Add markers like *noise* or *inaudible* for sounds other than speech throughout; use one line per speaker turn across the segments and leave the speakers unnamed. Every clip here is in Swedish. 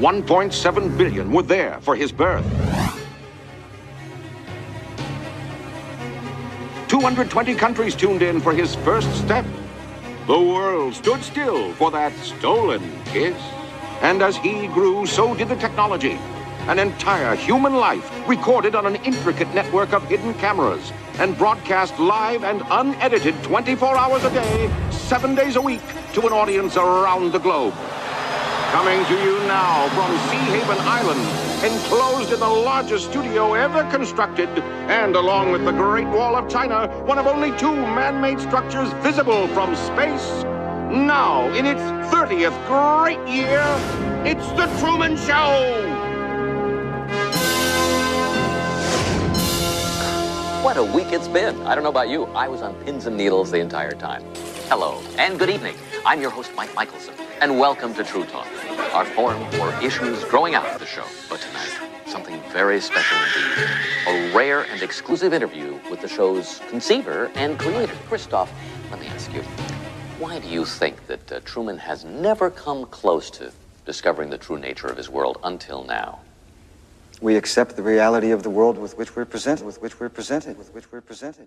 1.7 billion were there for his birth. 220 countries tuned in for his first step. The world stood still for that stolen kiss. And as he grew, so did the technology. An entire human life recorded on an intricate network of hidden cameras and broadcast live and unedited 24 hours a day, seven days a week to an audience around the globe. Coming to you now from Sea Haven Island, enclosed in the largest studio ever constructed, and along with the Great Wall of China, one of only two man-made structures visible from space. Now, in its 30th great year, it's The Truman Show!
What a week it's been. I don't know about you. I was on pins and needles the entire time. Hello, and good evening. I'm your host, Mike Michelson, and welcome to True Talk, our forum for issues growing out of the show. But tonight, something very special indeed. A rare and exclusive interview with the show's conceiver and creator. Christoph, let me ask you, why do you think that uh, Truman has never come close to discovering the true nature of his world until now?
We accept the reality of the world with which we're presented, with which we're presented, with which we're presented.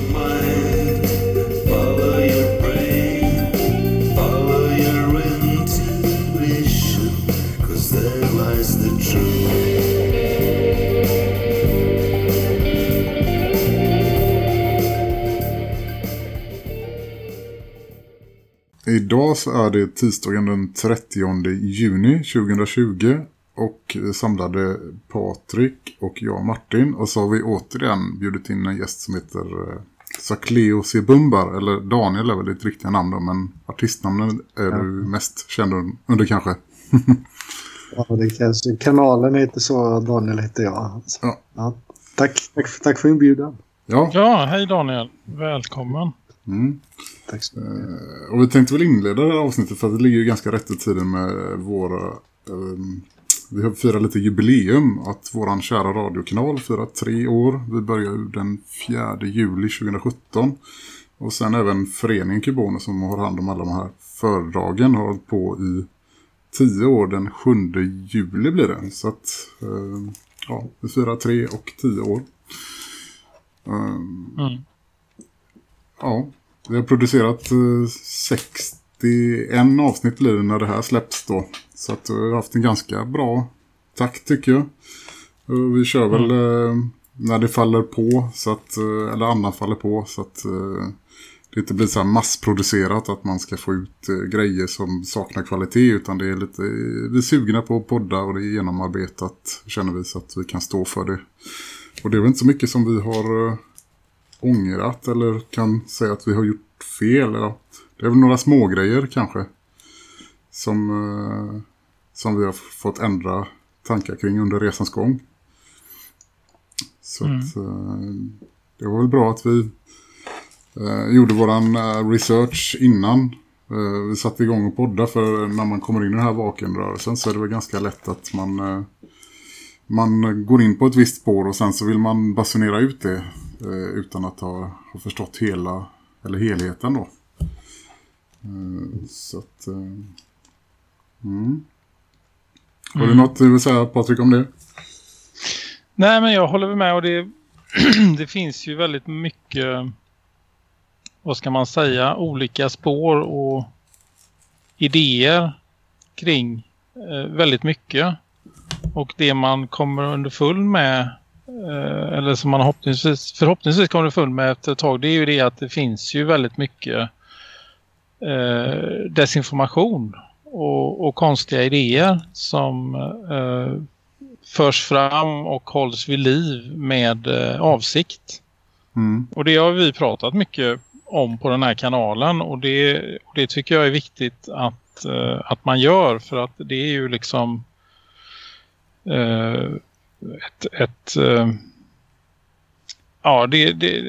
Idag så är det tisdagen den 30 juni 2020 och samlade Patrik och jag Martin och så har vi återigen bjudit in en gäst som heter eh, Sakleo Sebumbar eller Daniel är väl ditt riktiga namn då men artistnamnen är du mest känd under kanske. *laughs*
Ja, det kanske. Kanalen heter så, Daniel heter jag. Så,
Ja.
ja. Tack, tack, för- tack för inbjudan.
Ja,
Ja, hej Daniel. Välkommen.
Mm.
Tack så mycket.
och vi tänkte väl inleda det här avsnittet för att det ligger ju ganska rätt i tiden med våra... ehm, vi har firat lite jubileum att våran kära radiokanal firar tre år. Vi börjar den 4 juli 2017. Och sen även föreningen Kubono som har hand om alla de här föredragen har hållit på i tio år. Den 7 juli blir det. Så att ehm, ja, vi firar tre och tio år. Ehm,
Mm.
Ja, vi har producerat eh, 61 avsnitt blir när det här släpps då. Så att vi har haft en ganska bra takt tycker jag. Och vi kör väl eh, när det faller på, så att, eh, eller annan faller på, så att eh, det inte blir så här massproducerat att man ska få ut eh, grejer som saknar kvalitet. Utan det är lite, vi är sugna på att podda och det är genomarbetat känner vi så att vi kan stå för det. Och det är väl inte så mycket som vi har eh, ångrat eller kan säga att vi har gjort fel. Ja, det är väl några små grejer kanske som, eh, som vi har fått ändra tankar kring under resans gång. Så
Mm.
att, eh, det var väl bra att vi eh, gjorde våran eh, research innan eh, vi satte igång och podda för när man kommer in i den här vakenrörelsen så är det väl ganska lätt att man eh, man går in på ett visst spår och sen så vill man basunera ut det utan att ha, ha förstått hela eller helheten då. Eh, så att eh, mm. Har du något du vill säga Patrik om det?
Nej, men jag håller med och det, *clears throat* det finns ju väldigt mycket, vad ska man säga, olika spår och idéer kring eh, väldigt mycket. Och det man kommer underfull med, eh, eller som man förhoppningsvis, förhoppningsvis kommer underfull med efter ett tag, det är ju det att det finns ju väldigt mycket eh, desinformation och, och konstiga idéer som eh, förs fram och hålls vid liv med eh, avsikt.
Mm.
Och det har vi pratat mycket om på den här kanalen och det, och det tycker jag är viktigt att, eh, att man gör för att det är ju liksom eh, ett, ett eh, ja det, det,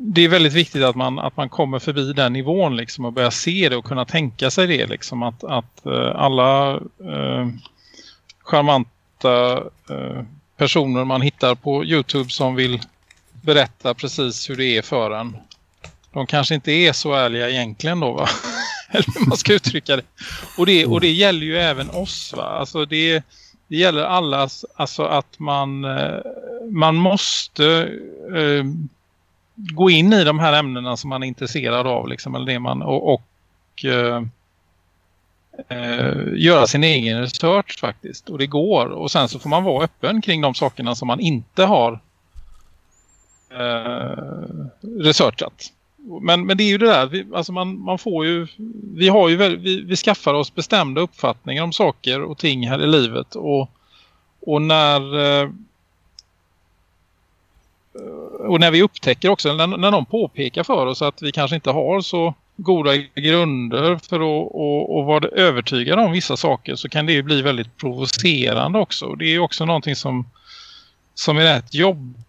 det är väldigt viktigt att man, att man kommer förbi den nivån liksom och börjar se det och kunna tänka sig det liksom att, att eh, alla eh, charmanta eh, personer man hittar på Youtube som vill berätta precis hur det är för en. De kanske inte är så ärliga egentligen då va? *laughs* Eller hur man ska uttrycka det. Och det, och det gäller ju även oss va? Alltså det, det gäller allas, alltså att man, eh, man måste eh, gå in i de här ämnena som man är intresserad av liksom, eller det man, och, och eh, eh, göra sin egen research faktiskt. Och det går. Och sen så får man vara öppen kring de sakerna som man inte har eh, researchat. Men, men det är ju det där, vi, alltså man, man får ju, vi har ju, vi, vi skaffar oss bestämda uppfattningar om saker och ting här i livet och, och när eh, och när vi upptäcker också, när, när någon påpekar för oss att vi kanske inte har så goda grunder för att och, och vara övertygade om vissa saker så kan det ju bli väldigt provocerande också. Det är ju också någonting som, som är rätt jobbigt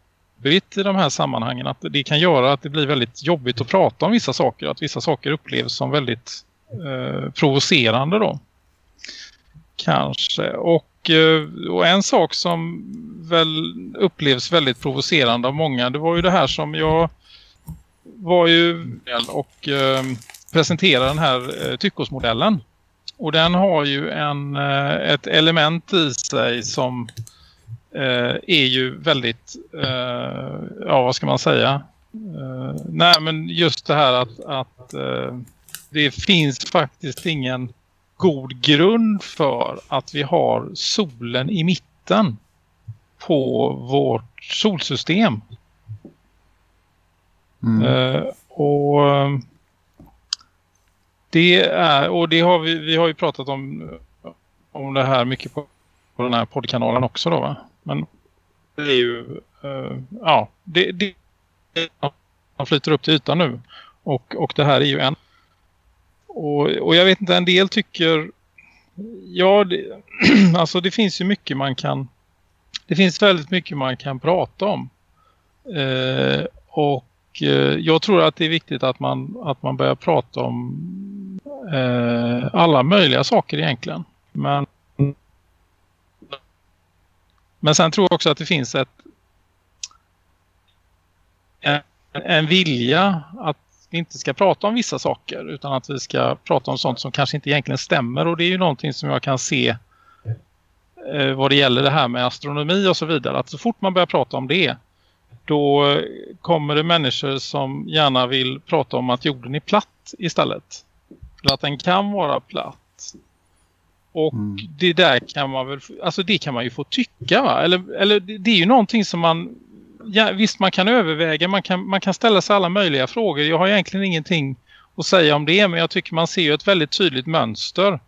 i de här sammanhangen. Att det kan göra att det blir väldigt jobbigt att prata om vissa saker. Att vissa saker upplevs som väldigt eh, provocerande då. Kanske. Och, eh, och en sak som väl upplevs väldigt provocerande av många det var ju det här som jag var ju och eh, presenterade den här eh, tyckosmodellen. Och den har ju en, eh, ett element i sig som eh, är ju väldigt, eh, ja vad ska man säga? Eh, nej men just det här att, att eh, det finns faktiskt ingen god grund för att vi har solen i mitten på vårt solsystem.
Mm.
Eh, och det är och det har vi vi har ju pratat om om det här mycket på, på den här poddkanalen också då va. Men det är ju Uh, ja, det, det man flyter upp till ytan nu och och det här är ju en och, och jag vet inte en del tycker ja det, *clears throat* alltså det finns ju mycket man kan det finns väldigt mycket man kan prata om. Uh, och eh, jag tror att det är viktigt att man, att man börjar prata om eh, alla möjliga saker egentligen. Men, men sen tror jag också att det finns ett en, en vilja att vi inte ska prata om vissa saker utan att vi ska prata om sånt som kanske inte egentligen stämmer och det är ju någonting som jag kan se eh, vad det gäller det här med astronomi och så vidare. Att så fort man börjar prata om det då kommer det människor som gärna vill prata om att jorden är platt istället. Eller att den kan vara platt. Och
Mm.
det där kan man väl, alltså det kan man ju få tycka va? Eller, eller det är ju någonting som man, ja, visst man kan överväga, man kan, man kan ställa sig alla möjliga frågor. Jag har egentligen ingenting att säga om det men jag tycker man ser ju ett väldigt tydligt mönster.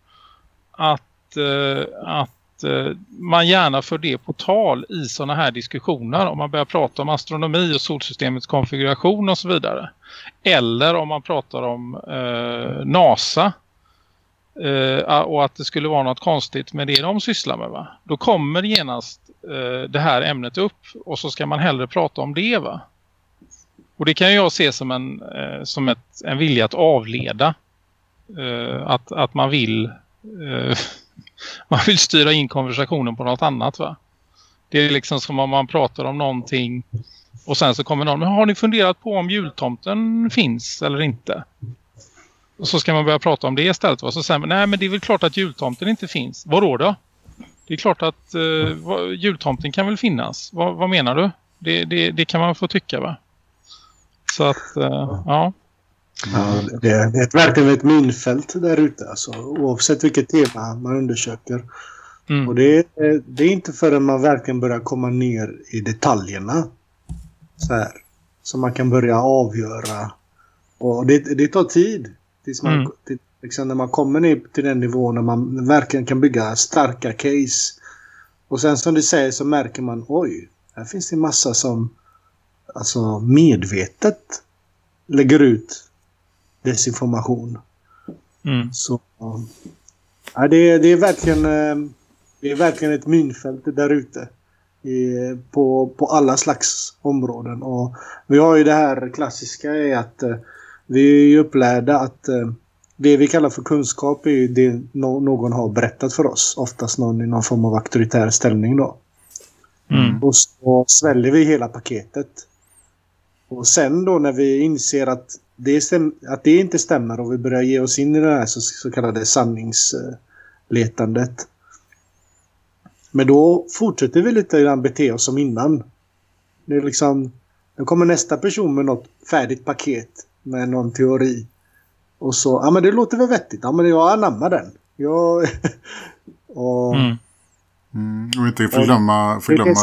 Att, eh, att eh, man gärna för det på tal i sådana här diskussioner. Om man börjar prata om astronomi och solsystemets konfiguration och så vidare. Eller om man pratar om eh, NASA. Eh, och att det skulle vara något konstigt med det de sysslar med va. Då kommer genast eh, det här ämnet upp. Och så ska man hellre prata om det va. Och det kan jag se som en, eh, som ett, en vilja att avleda. Eh, att, att man vill eh, *laughs* man vill styra in konversationen på något annat va. Det är liksom som om man pratar om någonting och sen så kommer någon, men har ni funderat på om jultomten finns eller inte? Och så ska man börja prata om det istället. Va? Så säger man, nej men det är väl klart att jultomten inte finns. Vadå då? Det är klart att eh, jultomten kan väl finnas. Vad, vad menar du? Det, det, det kan man få tycka va? Så att, eh, ja.
Ja, det är ett, verkligen ett minfält där ute. Alltså, oavsett vilket tema man undersöker.
Mm.
Och det är, det är inte förrän man verkligen börjar komma ner i detaljerna. Så här. Som man kan börja avgöra. Och det, det tar tid. Tills man,
Mm.
till, liksom när man kommer ner till den nivån när man verkligen kan bygga starka case. Och sen som du säger så märker man oj, här finns det en massa som alltså medvetet lägger ut desinformation.
Mm.
Så ja, det, är- det är verkligen... eh, Det är verkligen ett minfält där ute. I, på, på alla slags områden. Och vi har ju det här klassiska är att eh, vi är ju upplärda att eh, det vi kallar för kunskap är ju det någon har berättat för oss. Oftast någon i någon form av auktoritär ställning då.
Mm.
Och så sväljer vi hela paketet. Och sen då när vi inser att det, att det inte stämmer och vi börjar ge oss in i det här så, så kallade sanningsletandet. Men då fortsätter vi lite grann bete oss som innan. Det är liksom, då kommer nästa person med något färdigt paket med någon teori. Och så, ja men det låter väl vettigt. Ja men jag anammar den. Jag... *laughs* och,
Mm.
Mm, och inte förglömma...
det är det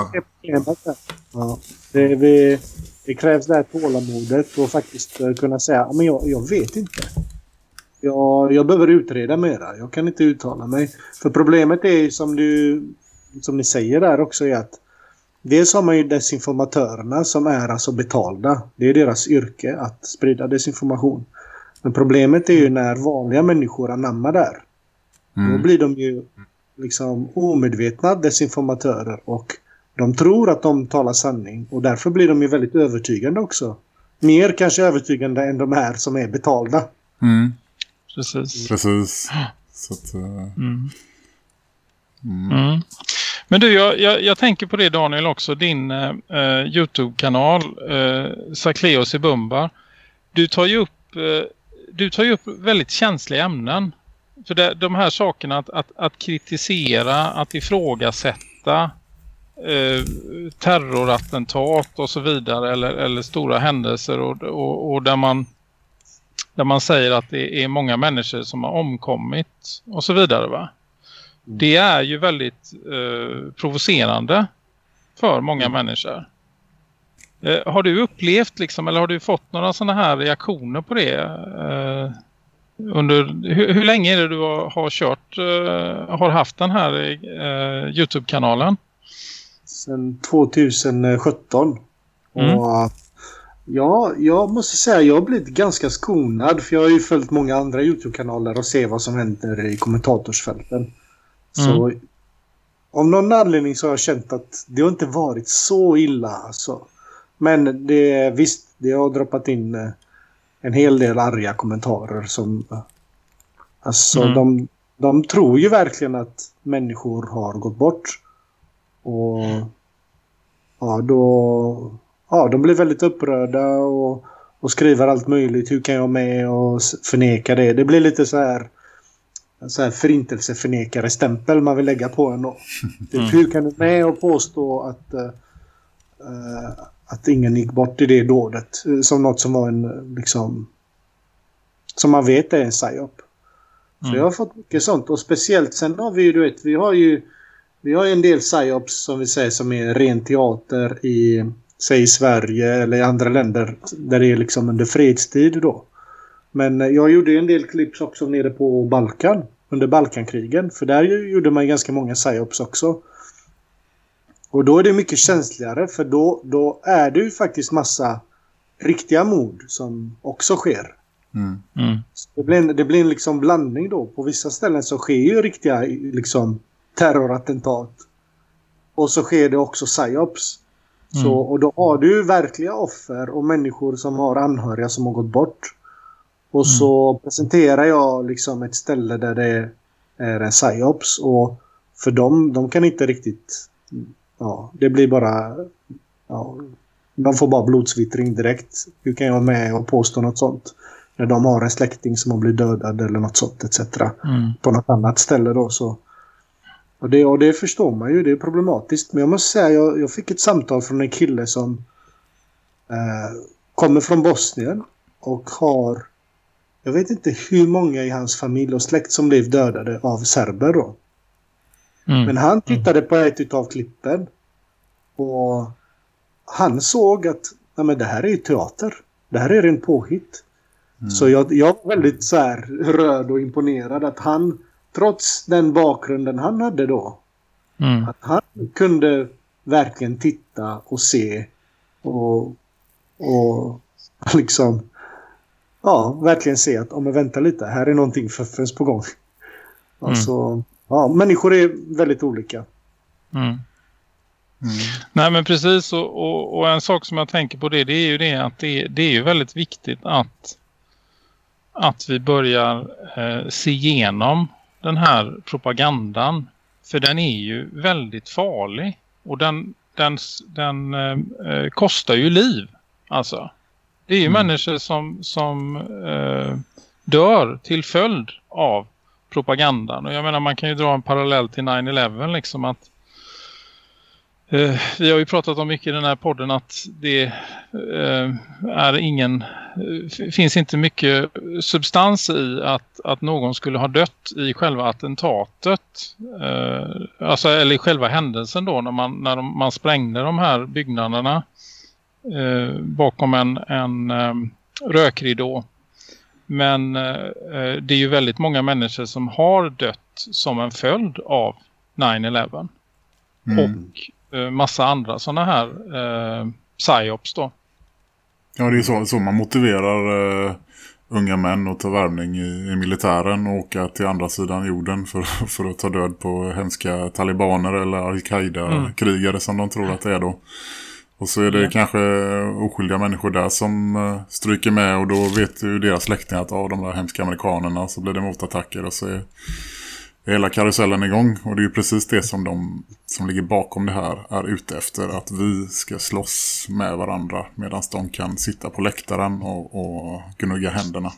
förglömma.
Ja, det, är vi, det krävs det här tålamodet och faktiskt eh, kunna säga men jag, jag vet inte. Jag, jag behöver utreda mera. Jag kan inte uttala mig. För problemet är som du som ni säger där också är att dels har man ju desinformatörerna som är alltså betalda. Det är deras yrke att sprida desinformation. Men problemet är ju när vanliga människor anammar där. Då
Mm.
blir de ju liksom omedvetna desinformatörer och de tror att de talar sanning och därför blir de ju väldigt övertygande också. Mer kanske övertygande än de här som är betalda.
Mm.
Precis.
Precis. Så att, eh,
Mm.
mm.
Men du, jag, jag, jag tänker på det Daniel också, din eh, eh Youtube-kanal eh, Sakleos i Bumba. Du tar ju upp, eh, du tar ju upp väldigt känsliga ämnen. För det, de här sakerna att, att, att kritisera, att ifrågasätta eh, terrorattentat och så vidare eller, eller stora händelser och, och, och där man där man säger att det är många människor som har omkommit och så vidare va? Det är ju väldigt eh, provocerande för många människor. Eh, har du upplevt liksom, eller har du fått några sådana här reaktioner på det? Eh, under, hur, hur länge är det du har, har kört, eh, har haft den här eh, Youtube-kanalen?
Sen 2017.
Mm.
Och ja, jag måste säga jag har blivit ganska skonad för jag har ju följt många andra Youtube-kanaler och ser vad som händer i kommentatorsfälten. Så av någon anledning så har jag känt att det har inte varit så illa alltså. Men det visst, det har droppat in eh, en hel del arga kommentarer som... eh, Alltså
Mm.
de, de tror ju verkligen att människor har gått bort. Och ja, då... Ja, de blir väldigt upprörda och, och skriver allt möjligt. Hur kan jag med och förneka det? Det blir lite så här så här förintelseförnekare stämpel man vill lägga på en då. *laughs* Typ, Hur kan du med och påstå att, eh, att ingen gick bort i det dådet? Som något som var en liksom... Som man vet är en psyop. Så
Mm.
jag har fått mycket sånt. Och speciellt sen har vi ju, du vet, vi har ju... Vi har ju en del psyops som vi säger som är ren teater i, säg i Sverige eller i andra länder där det är liksom under fredstid då. Men eh, jag gjorde en del klipp också nere på Balkan under Balkankrigen. För där gjorde man ju ganska många psyops också. Och då är det mycket känsligare för då, då är det ju faktiskt massa riktiga mord som också sker.
Mm.
Mm.
Det blir, en, det blir en liksom blandning då. På vissa ställen så sker ju riktiga liksom, terrorattentat. Och så sker det också psyops. Så,
Mm.
och då har du verkliga offer och människor som har anhöriga som har gått bort. Och så presenterar jag liksom ett ställe där det är en psyops. Och för dem, de kan inte riktigt... Ja, det blir bara... Ja, de får bara blodsvittring direkt. Hur kan jag vara med och påstå något sånt? När de har en släkting som har blivit dödad eller något sånt etc.
Mm.
På något annat ställe då så. Och det, och det förstår man ju, det är problematiskt. Men jag måste säga, jag, jag fick ett samtal från en kille som eh, kommer från Bosnien och har jag vet inte hur många i hans familj och släkt som blev dödade av serber då.
Mm.
Men han tittade på ett utav klippen. Och han såg att nej men det här är ju teater. Det här är en påhitt. Så jag, jag var väldigt så här rörd och imponerad att han, trots den bakgrunden han hade då,
Mm.
att han kunde verkligen titta och se och, och *laughs* liksom ja, verkligen se att om jag väntar lite, här är någonting fuffens på gång. Alltså, Ja, människor är väldigt olika.
Mm. Nej men precis och, och, och, en sak som jag tänker på det, det är ju det att det, det är ju väldigt viktigt att att vi börjar eh, se igenom den här propagandan. För den är ju väldigt farlig och den, den, den eh, eh kostar ju liv. Alltså. Det är ju mm. människor som, som eh, dör till följd av propagandan. Och jag menar man kan ju dra en parallell till 9-11 liksom att Eh, vi har ju pratat om mycket i den här podden att det eh, är ingen eh, finns inte mycket substans i att, att någon skulle ha dött i själva attentatet. alltså, eller i själva händelsen då när man, när man sprängde de här byggnaderna bakom en, en rökridå. Men det är ju väldigt många människor som har dött som en följd av 9-11. Mm. Och Eh, massa andra sådana här eh, psyops då.
Ja, det är så, så man motiverar uh, unga män att ta värvning i, i, militären och åka till andra sidan jorden för, *laughs* för att ta död på hemska talibaner eller al-Qaida-krigare mm. som de tror att det är då. Och så är det mm. kanske oskyldiga människor där som uh, stryker med och då vet ju deras släktingar att av de där hemska amerikanerna så blir det motattacker och så är hela karusellen igång. Och det är ju precis det som de som ligger bakom det här är ute efter. Att vi ska slåss med varandra medan de kan sitta på läktaren och, och gnugga händerna.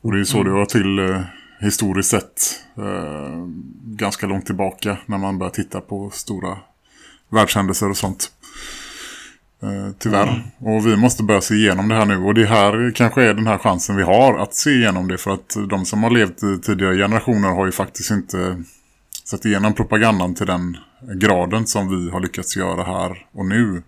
Och det är ju så det var till eh, historiskt sett eh, ganska långt tillbaka när man börjar titta på stora världshändelser och sånt. Eh, tyvärr. Mm. Och vi måste börja se igenom det här nu. Och det här kanske är den här chansen vi har att se igenom det. För att de som har levt i tidigare generationer har ju faktiskt inte sett igenom propagandan till den graden som vi har lyckats göra här och nu.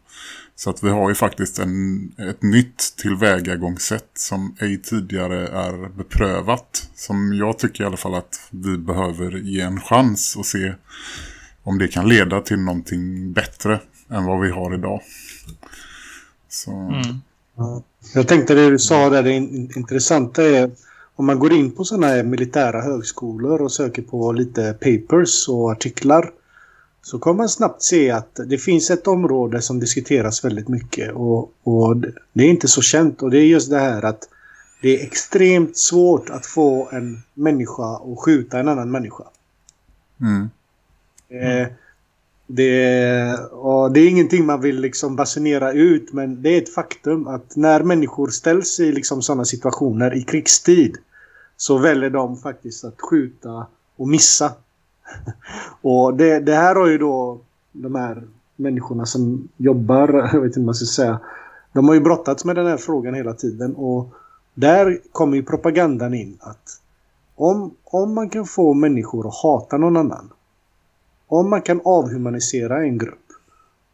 Så att vi har ju faktiskt en, ett nytt tillvägagångssätt som ej tidigare är beprövat. Som jag tycker i alla fall att vi behöver ge en chans och se om det kan leda till någonting bättre än vad vi har idag. Så... Mm.
Jag tänkte det du sa där, det intressanta är om man går in på sådana här militära högskolor och söker på lite papers och artiklar så kommer man snabbt se att det finns ett område som diskuteras väldigt mycket och, och det är inte så känt och det är just det här att det är extremt svårt att få en människa att skjuta en annan människa. Mm. Eh, det, och det är ingenting man vill liksom basunera ut men det är ett faktum att när människor ställs i liksom sådana situationer i krigstid så väljer de faktiskt att skjuta och missa. *laughs* och det, det, här har ju då de här människorna som jobbar, *laughs* jag vet inte vad man ska säga, de har ju brottats med den här frågan hela tiden och där kommer ju propagandan in att om, om man kan få människor att hata någon annan om man kan avhumanisera en grupp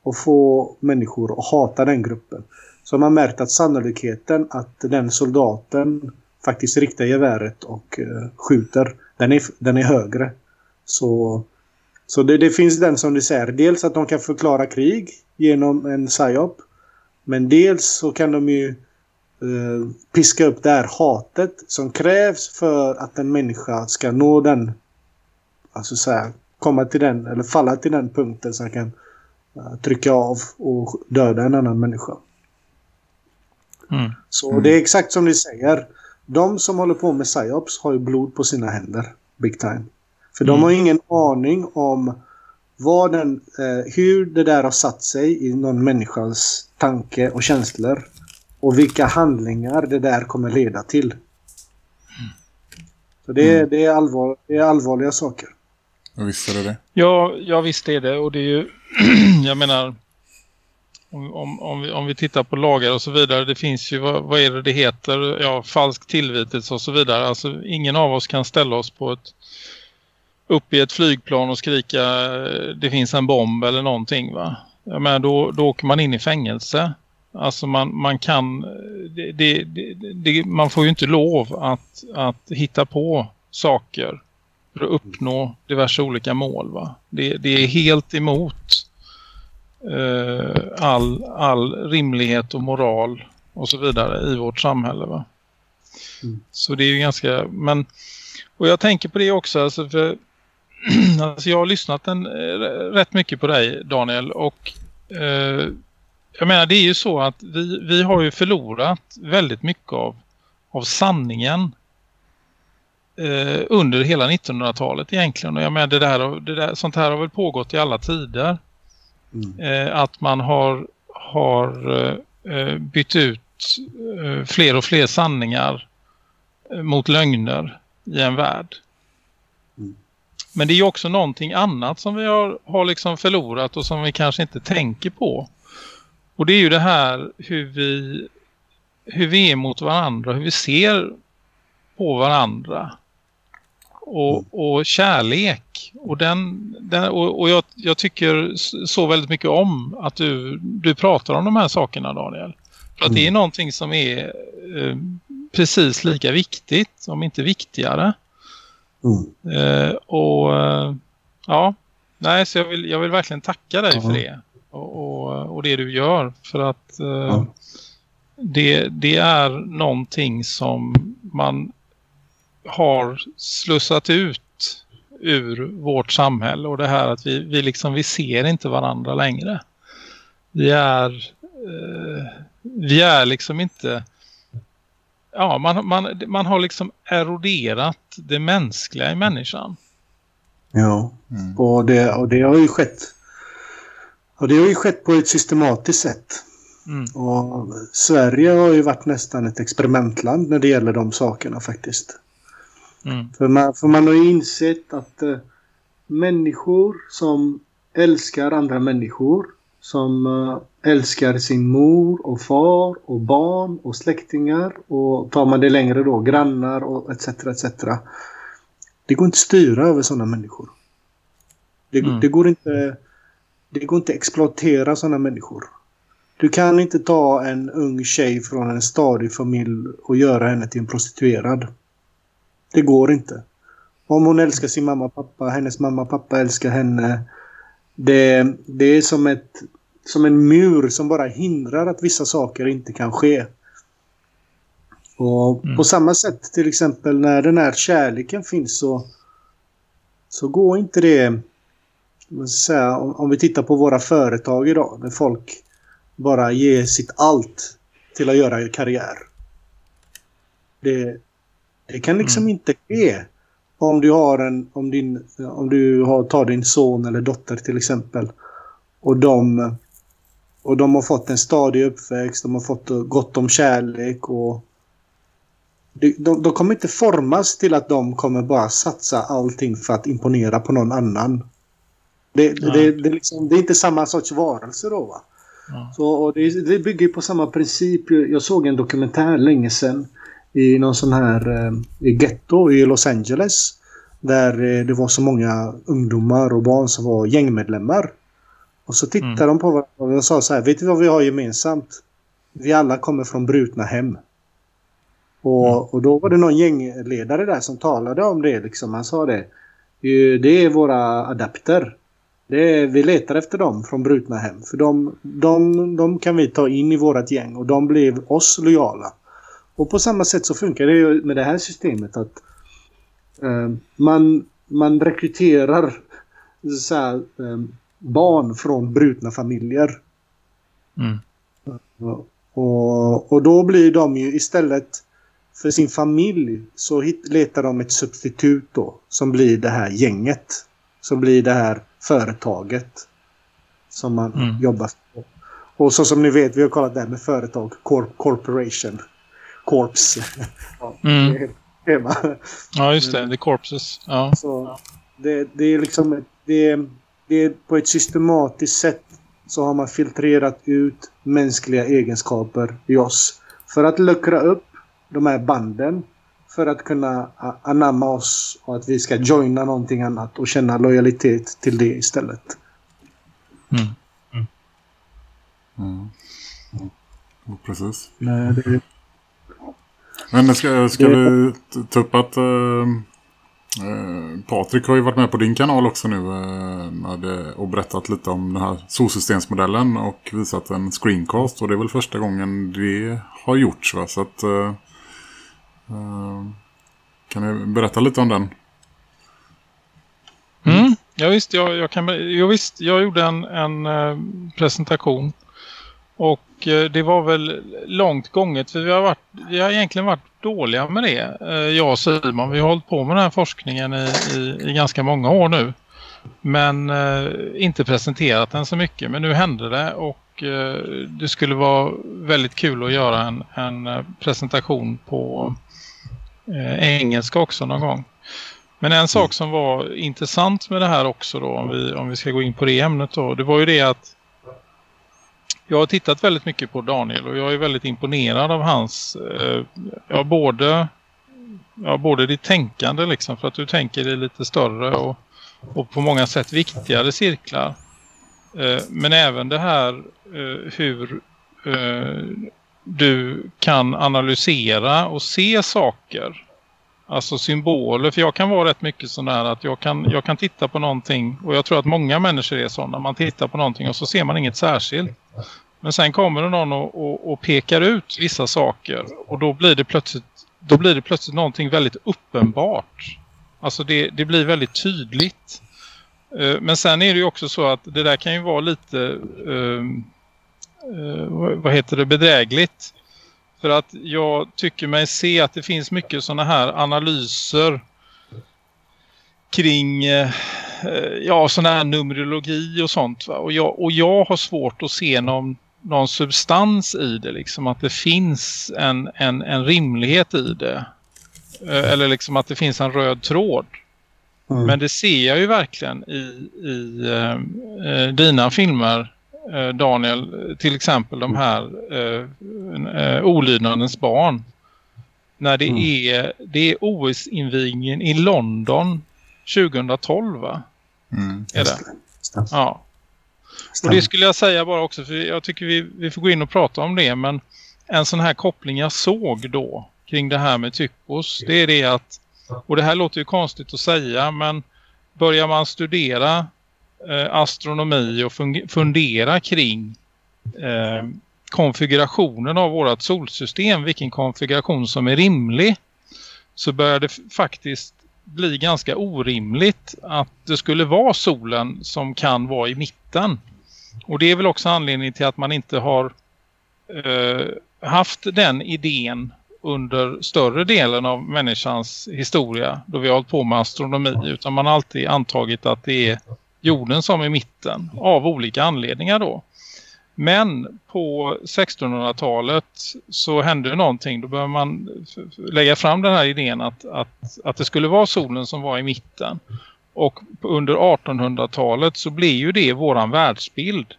och få människor att hata den gruppen så har man märkt att sannolikheten att den soldaten faktiskt riktar geväret och eh, skjuter, den är, den är högre. Så, så det, det, finns den som du säger, dels att de kan förklara krig genom en psyop. Men dels så kan de ju eh, piska upp det här hatet som krävs för att en människa ska nå den alltså så här, komma till den eller falla till den punkten så han kan uh, trycka av och döda en annan människa. Mm. Så mm. det är exakt som ni säger. De som håller på med psyops har ju blod på sina händer. Big time. För mm. de har ingen aning om vad den, eh, hur det där har satt sig i någon människas tanke och känslor. Och vilka handlingar det där kommer leda till. Mm. Så det, mm. det, är, allvar, det är allvarliga saker.
Och visst är det det?
Ja, ja visst är det. Och det är ju, *clears throat* jag menar, om, om, om, vi, om vi tittar på lagar och så vidare. Det finns ju, vad, vad är det det heter? Ja, falsk tillvitelse och så vidare. Alltså ingen av oss kan ställa oss på ett upp i ett flygplan och skrika eh, det finns en bomb eller någonting va. Jag menar, då, då åker man in i fängelse. Alltså man, man kan, eh, det, det, det, man får ju inte lov att, att hitta på saker för att uppnå diverse olika mål. Va? Det, det är helt emot eh, all, all rimlighet och moral och så vidare i vårt samhälle. Va? Mm. Så det är ju ganska... Men, och jag tänker på det också. Alltså för *clears throat* alltså jag har lyssnat en, eh, rätt mycket på dig Daniel och eh, jag menar det är ju så att vi, vi har ju förlorat väldigt mycket av, av sanningen eh, under hela 1900-talet egentligen. Och jag menar det där, det där, sånt här har väl pågått i alla tider.
Mm.
Eh, att man har, har eh, bytt ut eh, fler och fler sanningar eh, mot lögner i en värld.
Mm.
Men det är ju också någonting annat som vi har, har liksom förlorat och som vi kanske inte tänker på. Och det är ju det här hur vi, hur vi är mot varandra, hur vi ser på varandra. Och, och kärlek. Och, den, den, och, och jag, jag tycker så väldigt mycket om att du, du pratar om de här sakerna Daniel. För att det är någonting som är eh, precis lika viktigt, om inte viktigare.
Mm.
Eh, och eh, ja, nej så jag vill, jag vill verkligen tacka dig
Ja.
för det. Och, och, och det du gör. För att eh,
Ja.
det, det är någonting som man har slussat ut ur vårt samhälle. Och det här att vi, vi liksom, vi ser inte varandra längre. Vi är, eh, vi är liksom inte ja, man, man, man har liksom eroderat det mänskliga i människan.
Ja,
Mm.
och, det, och det har ju skett. Och det har ju skett på ett systematiskt sätt.
Mm.
Och Sverige har ju varit nästan ett experimentland när det gäller de sakerna faktiskt.
Mm.
För man, för man har ju insett att eh, människor som älskar andra människor, som eh, älskar sin mor och far och barn och släktingar och tar man det längre då, grannar och etc. etc. Det går inte att styra över sådana människor. Det,
Mm.
det, går inte, det går inte att exploatera sådana människor. Du kan inte ta en ung tjej från en stadig familj och göra henne till en prostituerad. Det går inte. Om hon älskar sin mamma och pappa, hennes mamma och pappa älskar henne. Det, det är som, ett, som en mur som bara hindrar att vissa saker inte kan ske. Och
Mm.
på samma sätt till exempel när den här kärleken finns så, så går inte det... Säga, om, om vi tittar på våra företag idag, där folk bara ger sitt allt till att göra karriär. Det, det kan liksom
Mm.
inte ske. Om du har en, om din, om du har, tar din son eller dotter till exempel. Och de, och de har fått en stadig uppväxt, de har fått gott om kärlek och de, de, de kommer inte formas till att de kommer bara satsa allting för att imponera på någon annan. Det, det, det, är liksom, det är inte samma sorts varelse då va?
Ja.
Så, det, det bygger på samma princip. Jag såg en dokumentär länge sedan i någon sån här eh, i ghetto i Los Angeles. Där eh, det var så många ungdomar och barn som var gängmedlemmar. Och så tittade
Mm.
de på varandra och sa så här, vet du vad vi har gemensamt? Vi alla kommer från brutna hem. Och,
Mm.
och då var det någon gängledare där som talade om det. Liksom. Han sa det. "Eh, Det är våra adapter. Det är, vi letar efter dem från brutna hem. För de, de, de kan vi ta in i vårat gäng och de blev oss lojala. Och på samma sätt så funkar det ju med det här systemet att eh, man, man rekryterar så här, eh, barn från brutna familjer.
Mm.
Och, och då blir de ju istället för sin familj så hit, letar de ett substitut då som blir det här gänget. Som blir det här företaget som man
Mm.
jobbar på. Och så som ni vet, vi har kollat det här med företag. Corp, corporation. Corps. ja, *laughs*
Mm.
det är tema.
ja, just det. The Corpses. Ja.
Så det, det är liksom det, det är på ett systematiskt sätt så har man filtrerat ut mänskliga egenskaper i oss. För att luckra upp de här banden. För att kunna anamma oss och att vi ska joina någonting annat och känna lojalitet till det istället.
Mm.
Mm. Ja, precis.
Nej, det,
Men ska, ska
Det-
vi ta upp att eh, eh, Patrik har ju varit med på din kanal också nu eh, med, och berättat lite om den här solsystemsmodellen och visat en screencast och det är väl första gången det har gjorts va? Så att eh, eh, kan ni berätta lite om den?
Mm. Ja visst, jag, jag, kan, ja, visst, jag gjorde en, en eh, presentation och och eh, det var väl långt gånget för vi har, varit, vi har egentligen varit dåliga med det. Eh, jag och Simon, vi har hållit på med den här forskningen i, i, i ganska många år nu. Men eh, inte presenterat den så mycket. Men nu hände det och det skulle vara väldigt kul att göra en, en presentation på engelska också någon gång. Men en sak som var intressant med det här också då, om vi, om vi ska gå in på det ämnet då, det var ju det att jag har tittat väldigt mycket på Daniel och jag är väldigt imponerad av hans, eh, ja både, ja både ditt tänkande liksom, för att du tänker i lite större och, och på många sätt viktigare cirklar. Eh, men även det här eh, hur eh, du kan analysera och se saker Alltså symboler, för jag kan vara rätt mycket sån där att jag kan, jag kan titta på någonting och jag tror att många människor är sådana. Man tittar på någonting och så ser man inget särskilt. Men sen kommer det någon och, och, och, pekar ut vissa saker och då blir det plötsligt, då blir det plötsligt någonting väldigt uppenbart. Alltså det, det blir väldigt tydligt. Eh, men sen är det ju också så att det där kan ju vara lite, uh, uh, vad heter det, bedrägligt. För att jag tycker mig se att det finns mycket sådana här analyser kring eh, ja, sån här numerologi och sånt. Va? Och, jag, och jag har svårt att se någon, någon substans i det. Liksom att det finns en, en, en rimlighet i det. Eh, eller liksom att det finns en röd tråd. Mm. Men det ser jag ju verkligen i, i eh, dina filmer Eh, Daniel, till exempel de här eh, eh, olydnadens barn. När det mm. är, det är OS-invigningen i London 2012 va?
Mm.
Är det? Ja. Och det skulle jag säga bara också för jag tycker vi, vi får gå in och prata om det men en sån här koppling jag såg då kring det här med typos det är det att och det här låter ju konstigt att säga men börjar man studera eh, astronomi och fundera kring eh, konfigurationen av vårt solsystem, vilken konfiguration som är rimlig, så börjar det faktiskt bli ganska orimligt att det skulle vara solen som kan vara i mitten. Och det är väl också anledningen till att man inte har eh, haft den idén under större delen av människans historia då vi har hållit på med astronomi utan man har alltid antagit att det är jorden som i mitten av olika anledningar då. Men på 1600-talet så hände någonting. Då började man lägga fram den här idén att, att, att det skulle vara solen som var i mitten. Och under 1800-talet så blev ju det våran världsbild.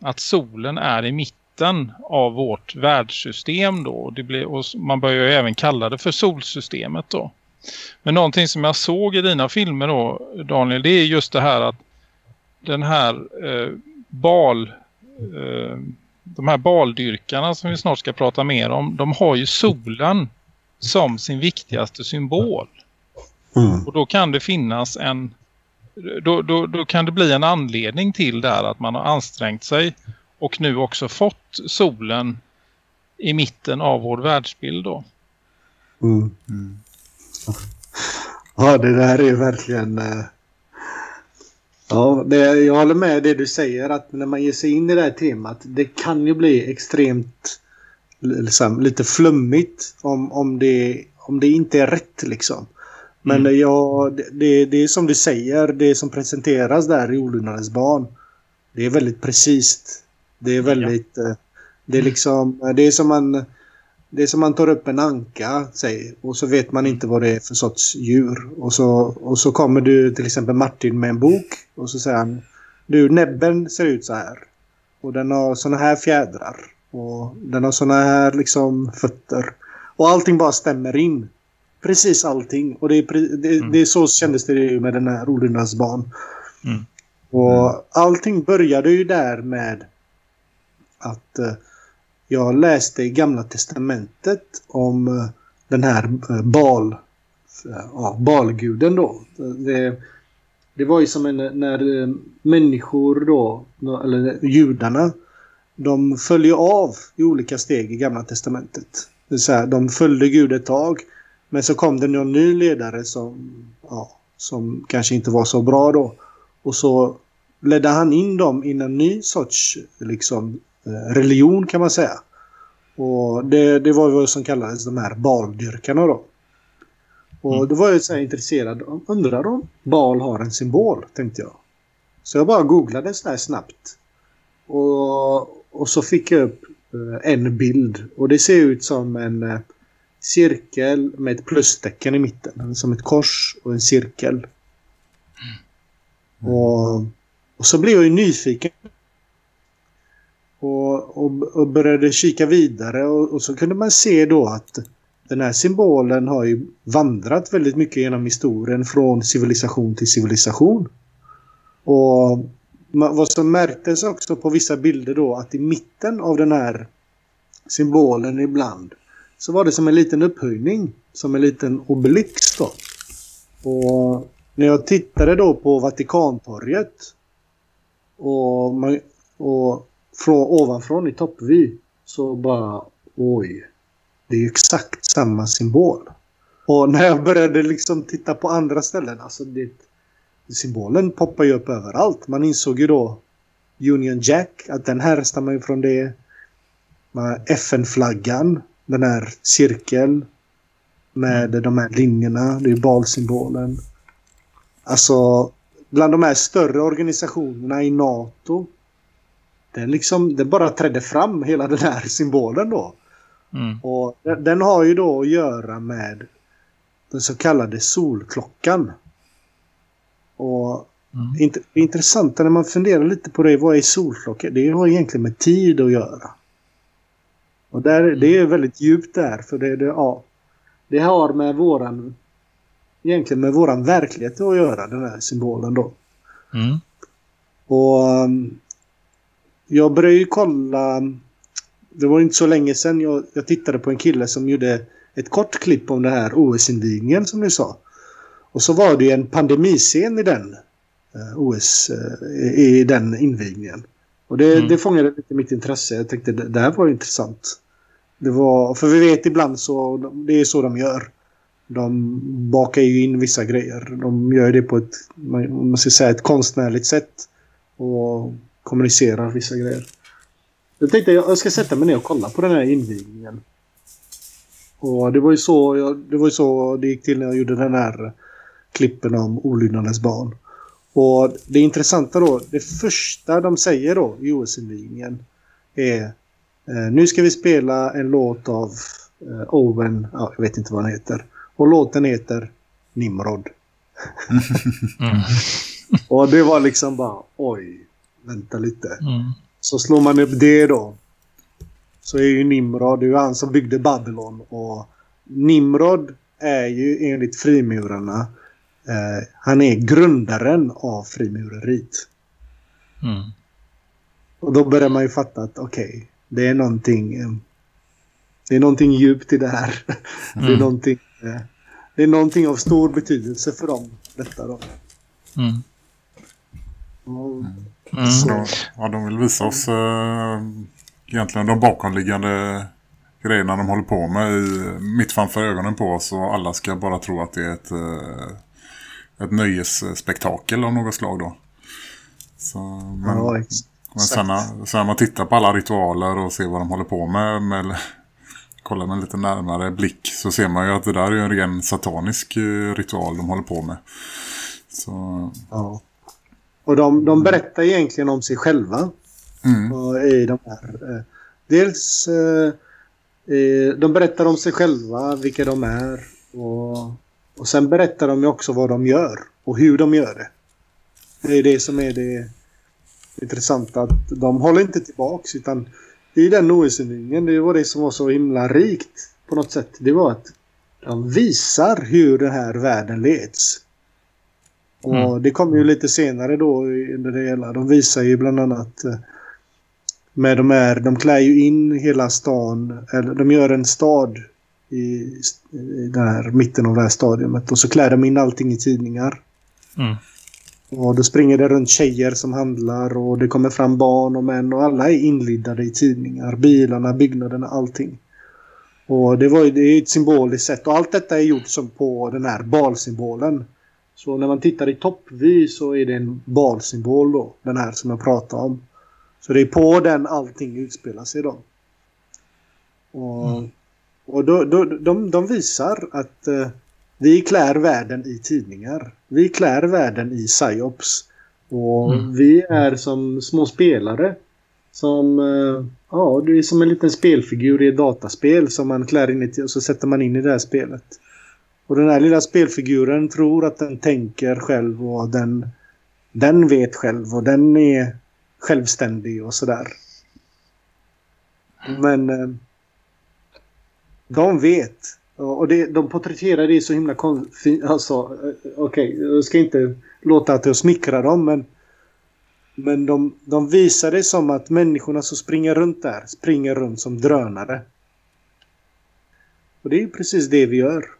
Att solen är i mitten av vårt världssystem då. Det blir, och man börjar ju även kalla det för solsystemet då. Men någonting som jag såg i dina filmer då Daniel det är just det här att den här eh, bal de här baldyrkarna som vi snart ska prata mer om de har ju solen som sin viktigaste symbol. Mm. Och då kan det finnas en då, då, då kan det bli en anledning till där att man har ansträngt sig och nu också fått solen i mitten av vår världsbild då.
Mm. Mm. Ja, det där är verkligen eh, Ja, det, jag håller med det du säger att när man ger sig in i det här temat det kan ju bli extremt liksom, lite flummigt om, om, det, om det inte är rätt liksom. Men mm. ja, det, det är som du säger, det som presenteras där i Olydnadens barn. Det är väldigt precis. Det är väldigt... Ja. Eh, det är liksom, det är som man det är som man tar upp en anka säg, och så vet man inte vad det är för sorts djur. Och så, och så kommer du till exempel Martin med en bok och så säger han Du, näbben ser ut så här. Och den har såna här fjädrar. Och den har såna här liksom fötter. Och allting bara stämmer in. Precis allting. Och det är, det, mm. det är så kändes det med den här Rolindas barn. Mm. Och allting började ju där med att uh, jag läste i Gamla Testamentet om eh, den här eh, bal, eh, ja, balguden då. Det, det var ju som en, när människor då, eller judarna, de följer av i olika steg i Gamla Testamentet. Det vill säga, de följde Gud ett tag. Men så kom det någon ny ledare som, ja, som kanske inte var så bra då. Och så ledde han in dem i en ny sorts liksom, religion kan man säga. Och det, det var vad som kallades de här baldyrkarna då. Och
Mm.
då var jag så här intresserad. Undrar om bal har en symbol, tänkte jag. Så jag bara googlade så här snabbt. Och, och så fick jag upp eh, en bild. Och det ser ut som en eh, cirkel med ett plustecken i mitten. Som ett kors och en cirkel. Och, och så blev jag ju nyfiken. Och, och, och började kika vidare och, och så kunde man se då att den här symbolen har ju vandrat väldigt mycket genom historien från civilisation till civilisation. Och vad som märktes också på vissa bilder då att i mitten av den här symbolen ibland så var det som en liten upphöjning. Som en liten obelix då. Och när jag tittade då på Vatikantorget och, man, och från ovanifrån i toppvy så bara oj. Det är ju exakt samma symbol. Och när jag började liksom titta på andra ställen, alltså det, symbolen poppar ju upp överallt. Man insåg ju då Union Jack, att den härstammar ju från det. FN-flaggan, den här cirkeln med de här linjerna, det är balsymbolen. Alltså, bland de här större organisationerna i NATO. Den liksom, den bara trädde fram, hela den här symbolen då.
Mm.
Och den, har ju då att göra med den så kallade solklockan. Och
Mm.
int, det intressanta när man funderar lite på det, vad är solklocka? Det har egentligen med tid att göra. Och där, det är väldigt djupt där, för det, det, ja, det har med våran egentligen med våran verklighet att göra, den här symbolen då.
Mm.
Och um, jag började ju kolla. Det var inte så länge sedan jag, jag tittade på en kille som gjorde ett kort klipp om det här OS-invigningen som du sa. Och så var det ju en pandemiscen i den eh, OS, eh, i den invigningen. Och det,
Mm.
det fångade lite mitt intresse. Jag tänkte det, det här var intressant. Det var, för vi vet ibland så, det är så de gör. De bakar ju in vissa grejer. De gör det på ett, man ska säga, ett konstnärligt sätt. Och kommunicerar vissa grejer. Jag tänkte jag ska sätta mig ner och kolla på den här invigningen. Och det var ju så, jag, det, var ju så det gick till när jag gjorde den här klippen om olydnadens barn. Och det intressanta då, det första de säger då i OS-invigningen är eh, nu ska vi spela en låt av eh, Owen, ja, jag vet inte vad han heter. Och låten heter Nimrod. *laughs*
Mm.
Och det var liksom bara oj, vänta lite.
Mm.
Så slår man upp det då. Så är ju Nimrod, det är ju han som byggde Babylon. Och Nimrod är ju enligt frimurarna, eh, han är grundaren av frimureriet.
Mm.
Och då börjar man ju fatta att okej, det är någonting eh, det är någonting djupt i det här. *laughs* det, är
Mm.
någonting, eh, det är någonting av stor betydelse för dem, detta då.
Mm.
Och,
Mm.
De, ja, de vill visa oss eh, egentligen de bakomliggande grejerna de håller på med i, mitt framför ögonen på oss och alla ska bara tro att det är ett, eh, ett nöjesspektakel av något slag då. Så, men,
ja,
men sen, när, sen när man tittar på alla ritualer och ser vad de håller på med, med kollar med lite närmare blick så ser man ju att det där är en ren satanisk eh, ritual de håller på med. Så,
ja. Och de, de berättar egentligen om sig själva.
mm,
Och i de här. Eh, dels eh, de berättar om sig själva, vilka de är. Och, och sen berättar de ju också vad de gör och hur de gör det. Det är det som är det intressanta. Att de håller inte tillbaks utan i den OS-invigningen, det var det som var så himla rikt på något sätt. Det var att de visar hur den här världen leds. Och
Mm.
det kommer ju lite senare då under det hela. De visar ju bland annat eh, med de här, de klär ju in hela stan, eller de gör en stad i, i den här mitten av det här stadiumet och så klär de in allting i tidningar.
Mm.
Och då springer det runt tjejer som handlar och det kommer fram barn och män och alla är inlindade i tidningar. Bilarna, byggnaderna, allting. Och det, var ju, det är ju ett symboliskt sätt och allt detta är gjort som på den här balsymbolen. Så när man tittar i toppvy så är det en balsymbol då. Den här som jag pratade om. Så det är på den allting utspelar sig då. Och, och då, då, de, de visar att eh, vi klär världen i tidningar. Vi klär världen i psyops. Och
Mm.
vi är som små spelare. Som, eh, ja, det är som en liten spelfigur i ett dataspel som man klär in i och så sätter man in i det här spelet. Och den här lilla spelfiguren tror att den tänker själv och den, den vet själv och den är självständig och sådär. Men eh, de vet. Och det, de porträtterar det så himla konstigt. Alltså, eh, okej, jag ska inte låta att jag smickrar dem men men de, de visar det som att människorna som springer runt där springer runt som drönare. Och det är precis det vi gör.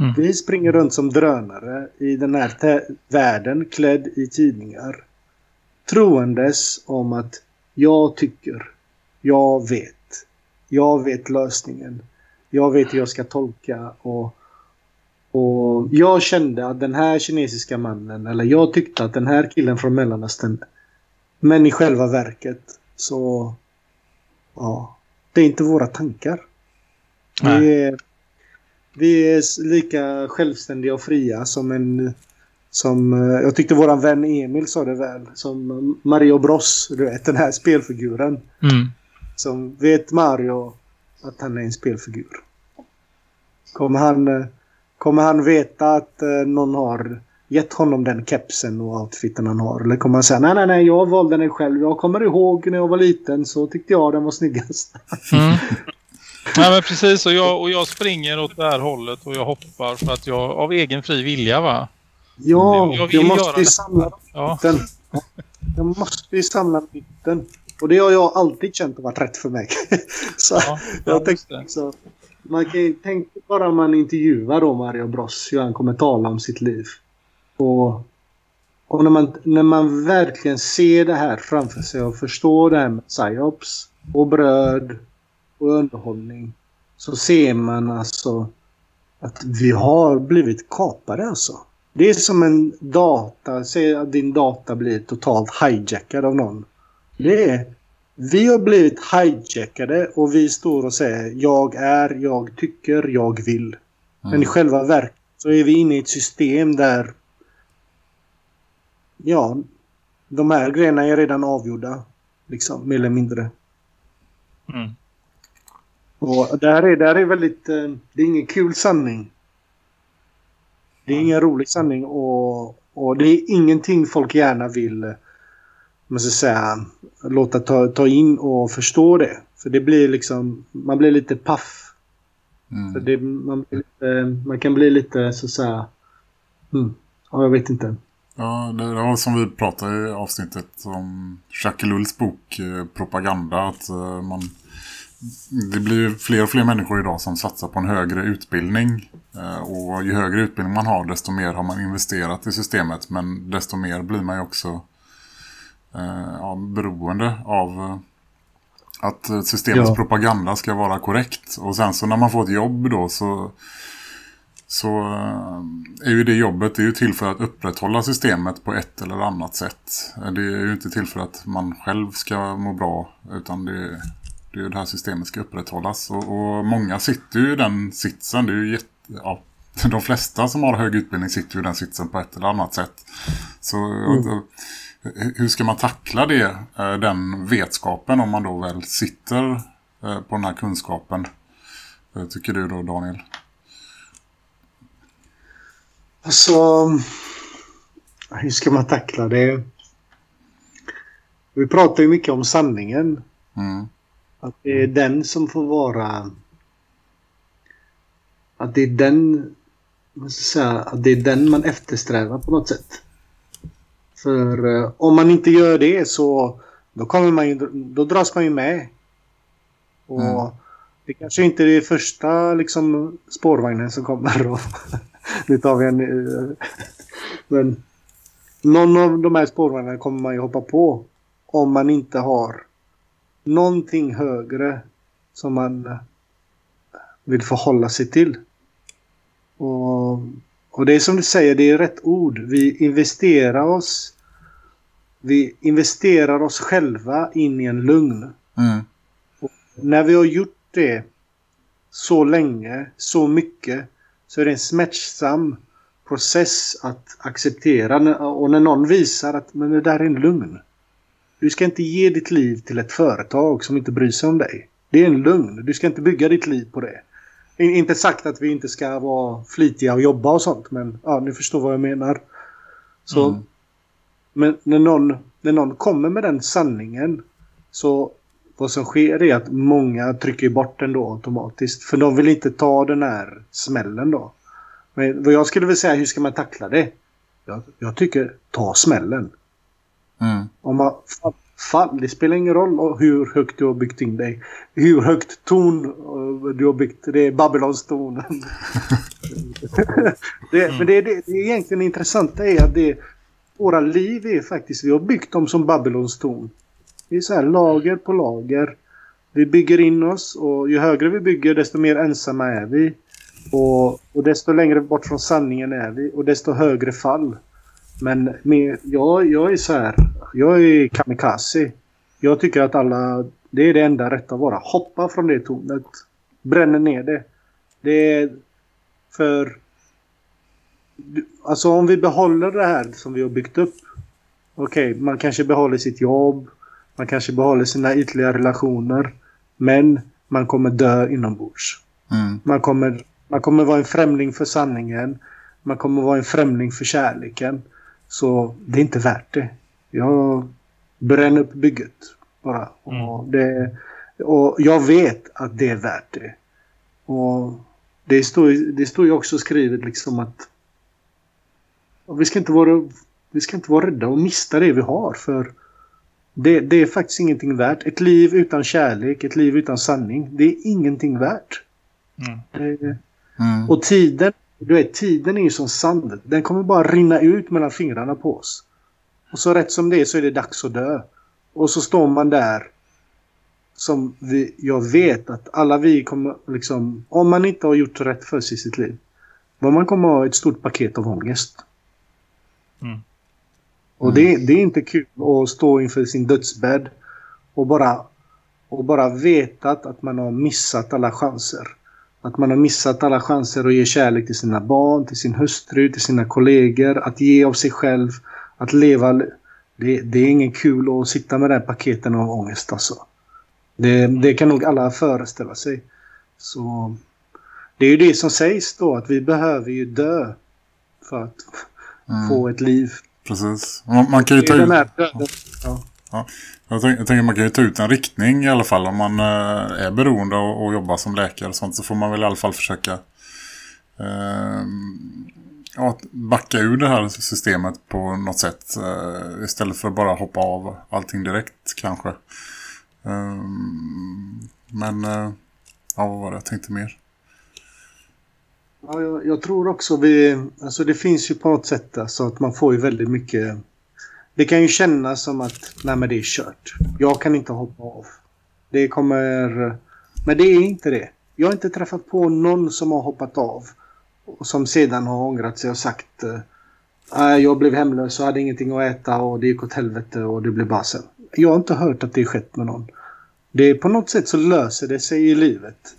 Mm.
Vi springer runt som drönare i den här världen klädd i tidningar. Troendes om att jag tycker, jag vet, jag vet lösningen. Jag vet hur jag ska tolka och, och jag kände att den här kinesiska mannen, eller jag tyckte att den här killen från Mellanöstern, men i själva verket så, ja, det är inte våra tankar.
Nej.
Vi är, vi är lika självständiga och fria som en... Som, eh, jag tyckte våran vän Emil sa det väl. Som Mario Bros. Du vet, den här spelfiguren.
Mm.
Som vet Mario att han är en spelfigur. Kommer han, eh, kommer han veta att eh, någon har gett honom den kepsen och outfiten han har? Eller kommer han säga nej, nej, nej, jag valde den själv. Jag kommer ihåg när jag var liten så tyckte jag den var snyggast.
Mm. *laughs* Nej men precis och jag, och jag springer åt det här hållet och jag hoppar för att jag av egen fri vilja va.
Ja,
Jag
jag måste ju samla
Ja.
mitten. Jag måste ju samla mitten. Och det har jag alltid känt har varit rätt för mig. *laughs* så
Ja, ja,
jag tänkte också, man kan ju tänka bara man intervjuar då Mario Bros hur han kommer tala om sitt liv. Och, och när, man, när man verkligen ser det här framför sig och förstår det här med psyops och bröd och underhållning så ser man alltså att vi har blivit kapade alltså. Det är som en data, säg att din data blir totalt hijackad av någon. Det är, vi har blivit hijackade och vi står och säger jag är, jag tycker, jag vill. Men i själva verket så är vi inne i ett system där ja, de här grejerna är redan avgjorda. Liksom, mer eller mindre.
Mm.
Och där är, där är väldigt... eh, Det är ingen kul sanning. Det är ingen rolig sanning och, och det är ingenting folk gärna vill eh, man ska säga, låta ta, ta in och förstå det. För det blir liksom... Man blir lite paff.
Mm.
Det, man, lite, man kan bli lite så att säga... Mm, ja, jag vet inte.
Ja, det var som vi pratade i avsnittet om Jacques Lulls bok eh, Propaganda. Att eh, man, det blir fler och fler människor idag som satsar på en högre utbildning. Eh, Och ju högre utbildning man har desto mer har man investerat i systemet. Men desto mer blir man ju också eh, ja, beroende av eh, att systemets
Ja.
propaganda ska vara korrekt. Och sen så när man får ett jobb då så så är ju det jobbet det är ju till för att upprätthålla systemet på ett eller annat sätt. Det är ju inte till för att man själv ska må bra utan det, det är ju det här systemet ska upprätthållas. Och, och många sitter ju i den sitsen. Det är ju jätte, ja, *laughs* de flesta som har hög utbildning sitter ju i den sitsen på ett eller annat sätt. Så och- hur ska man tackla det, eh, den vetskapen om man då väl sitter eh, på den här kunskapen? Eh, Tycker du då Daniel?
Alltså... Hur ska man tackla det? Vi pratar ju mycket om sanningen.
Mm.
Att det är den som får vara... Att det är den... Man ska säga, att det är den man eftersträvar på något sätt. För eh, om man inte gör det så då kommer man ju, då dras man ju med. Och
Mm.
det kanske inte är första liksom spårvagnen som kommer. Och *laughs* nu tar vi en... eh, Men någon av de här spårvagnarna kommer man ju hoppa på. Om man inte har någonting högre som man vill förhålla sig till. Och och det är som du säger, det är rätt ord. Vi investerar oss vi investerar oss själva in i en lugn.
Mm.
När vi har gjort det så länge, så mycket, så är det en smärtsam process att acceptera. Och när någon visar att men det där är en lugn. Du ska inte ge ditt liv till ett företag som inte bryr sig om dig. Det är en lugn. Du ska inte bygga ditt liv på det. In- Inte sagt att vi inte ska vara flitiga och jobba och sånt, men ja, ni förstår vad jag menar. Så,
Mm.
Men när någon, när någon kommer med den sanningen så vad som sker är att många trycker bort den då automatiskt. För de vill inte ta den här smällen då. Men vad jag skulle vilja säga, hur ska man tackla det? Jag, jag tycker, ta smällen.
Mm.
Om man fan, fan, det spelar ingen roll hur högt du har byggt in dig. Hur högt ton eh, du har byggt. Det är Babylons ton. *laughs* det, Men det, det, det egentligen intressanta är att det, våra liv är faktiskt, vi har byggt dem som Babylons torn. Det är så här lager på lager. Vi bygger in oss och ju högre vi bygger desto mer ensamma är vi. Och, och desto längre bort från sanningen är vi och desto högre fall. Men med, jag, jag är så här, jag är kamikaze. Jag tycker att alla, det är det enda rätta att vara. Hoppa från det tornet. Bränner ner det. Det är för Alltså om vi behåller det här som vi har byggt upp. Okej, man kanske behåller sitt jobb. Man kanske behåller sina ytliga relationer. Men man kommer dö inombords.
Mm.
Man kommer, man kommer vara en främling för sanningen. Man kommer vara en främling för kärleken. Så det är inte värt det. Jag bränner upp bygget bara. Och, det, och jag vet att det är värt det. Och det står, ju- det står ju också skrivet liksom att och vi, ska inte vara, vi ska inte vara rädda att mista det vi har. För det, det är faktiskt ingenting värt. Ett liv utan kärlek, ett liv utan sanning. Det är ingenting värt.
Mm.
Det,
Mm.
och tiden, du vet, tiden är ju som sand. Den kommer bara rinna ut mellan fingrarna på oss. Och så rätt som det är så är det dags att dö. Och så står man där. Som vi, jag vet att alla vi kommer liksom, om man inte har gjort rätt för sig i sitt liv. Vad man kommer ha ett stort paket av ångest.
Mm.
Och det, det är inte kul att stå inför sin dödsbädd och bara, och bara veta att, att man har missat alla chanser. Att man har missat alla chanser att ge kärlek till sina barn, till sin hustru, till sina kollegor. Att ge av sig själv. Att leva. Det, det är ingen kul att sitta med den paketen av ångest alltså. Det, det kan nog alla föreställa sig. Så Det är ju det som sägs då att vi behöver ju dö. För att
Mm.
få ett liv.
Precis. Man, man kan ju ta ut...
här döden. Ja.
Jag tänker, jag tänker man kan ju ta ut en riktning i alla fall om man eh, är beroende och, och jobbar som läkare och sånt så får man väl i alla fall försöka eh, ja, backa ur det här systemet på något sätt eh, istället för att bara hoppa av allting direkt kanske. Eh, men eh, ja, vad var det jag tänkte mer?
Ja, jag, jag tror också vi... Alltså det finns ju på något sätt alltså att man får ju väldigt mycket... Det kan ju kännas som att nej men det är kört. Jag kan inte hoppa av. Det kommer... Men det är inte det. Jag har inte träffat på någon som har hoppat av. Och som sedan har ångrat sig och sagt "Nej, jag blev hemlös och hade ingenting att äta och det gick åt helvete och det blev bara sen. Jag har inte hört att det skett med någon. Det är på något sätt så löser det sig i livet.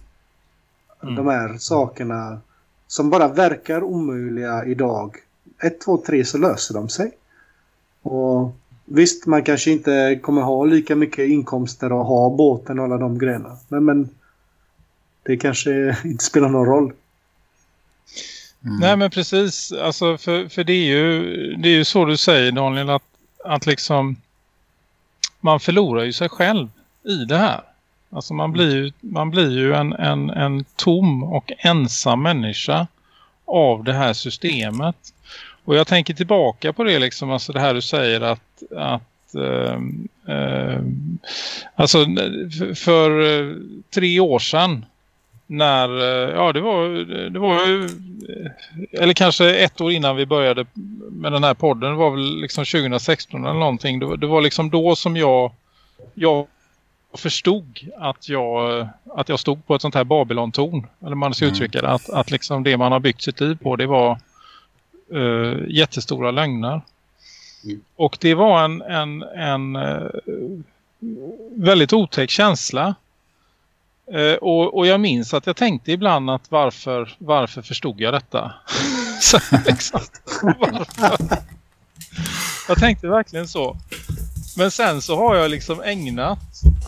De här sakerna som bara verkar omöjliga idag. Ett, två, tre så löser de sig. Och visst, man kanske inte kommer ha lika mycket inkomster och ha båten och alla de grejerna. Men, men det kanske *laughs* inte spelar någon roll.
Nej men precis, alltså för, för det, är ju, det är ju så du säger Daniel att, att liksom man förlorar ju sig själv i det här. Alltså man blir ju, man blir ju en, en, en tom och ensam människa av det här systemet. Och jag tänker tillbaka på det liksom, alltså det här du säger att, att ehm, ehm, alltså för, för eh, tre år sedan när, eh, ja det var, det var ju, eh, eller kanske ett år innan vi började med den här podden, det var väl liksom 2016 eller någonting. Det var, det var liksom då som jag, jag förstod att jag, att jag stod på ett sånt här Babylon-torn, eller man ska
Mm.
uttrycka det, att, att liksom det man har byggt sitt liv på, det var, eh, jättestora lögner.
Mm.
Och det var en, en, en eh, väldigt otäck känsla. Eh, och, och jag minns att jag tänkte ibland att varför, varför förstod jag detta? *laughs* så, liksom, varför? Jag tänkte verkligen så. Men sen så har jag liksom ägnat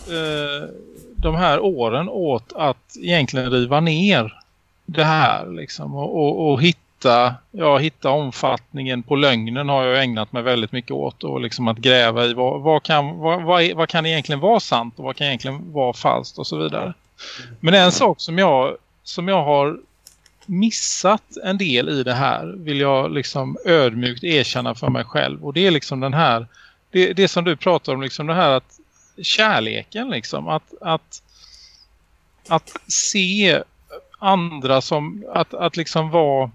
eh, de här åren åt att egentligen riva ner det här liksom och, och, och hitta, ja, hitta omfattningen på lögnen har jag ägnat mig väldigt mycket åt och liksom att gräva i vad, vad, kan, vad, vad, är, vad kan egentligen vara sant och vad kan egentligen vara falskt och så vidare. Men en sak som jag, som jag har missat en del i det här vill jag liksom ödmjukt erkänna för mig själv och det är liksom den här det, det som du pratar om liksom det här att kärleken liksom att, att att se andra som att, att liksom vara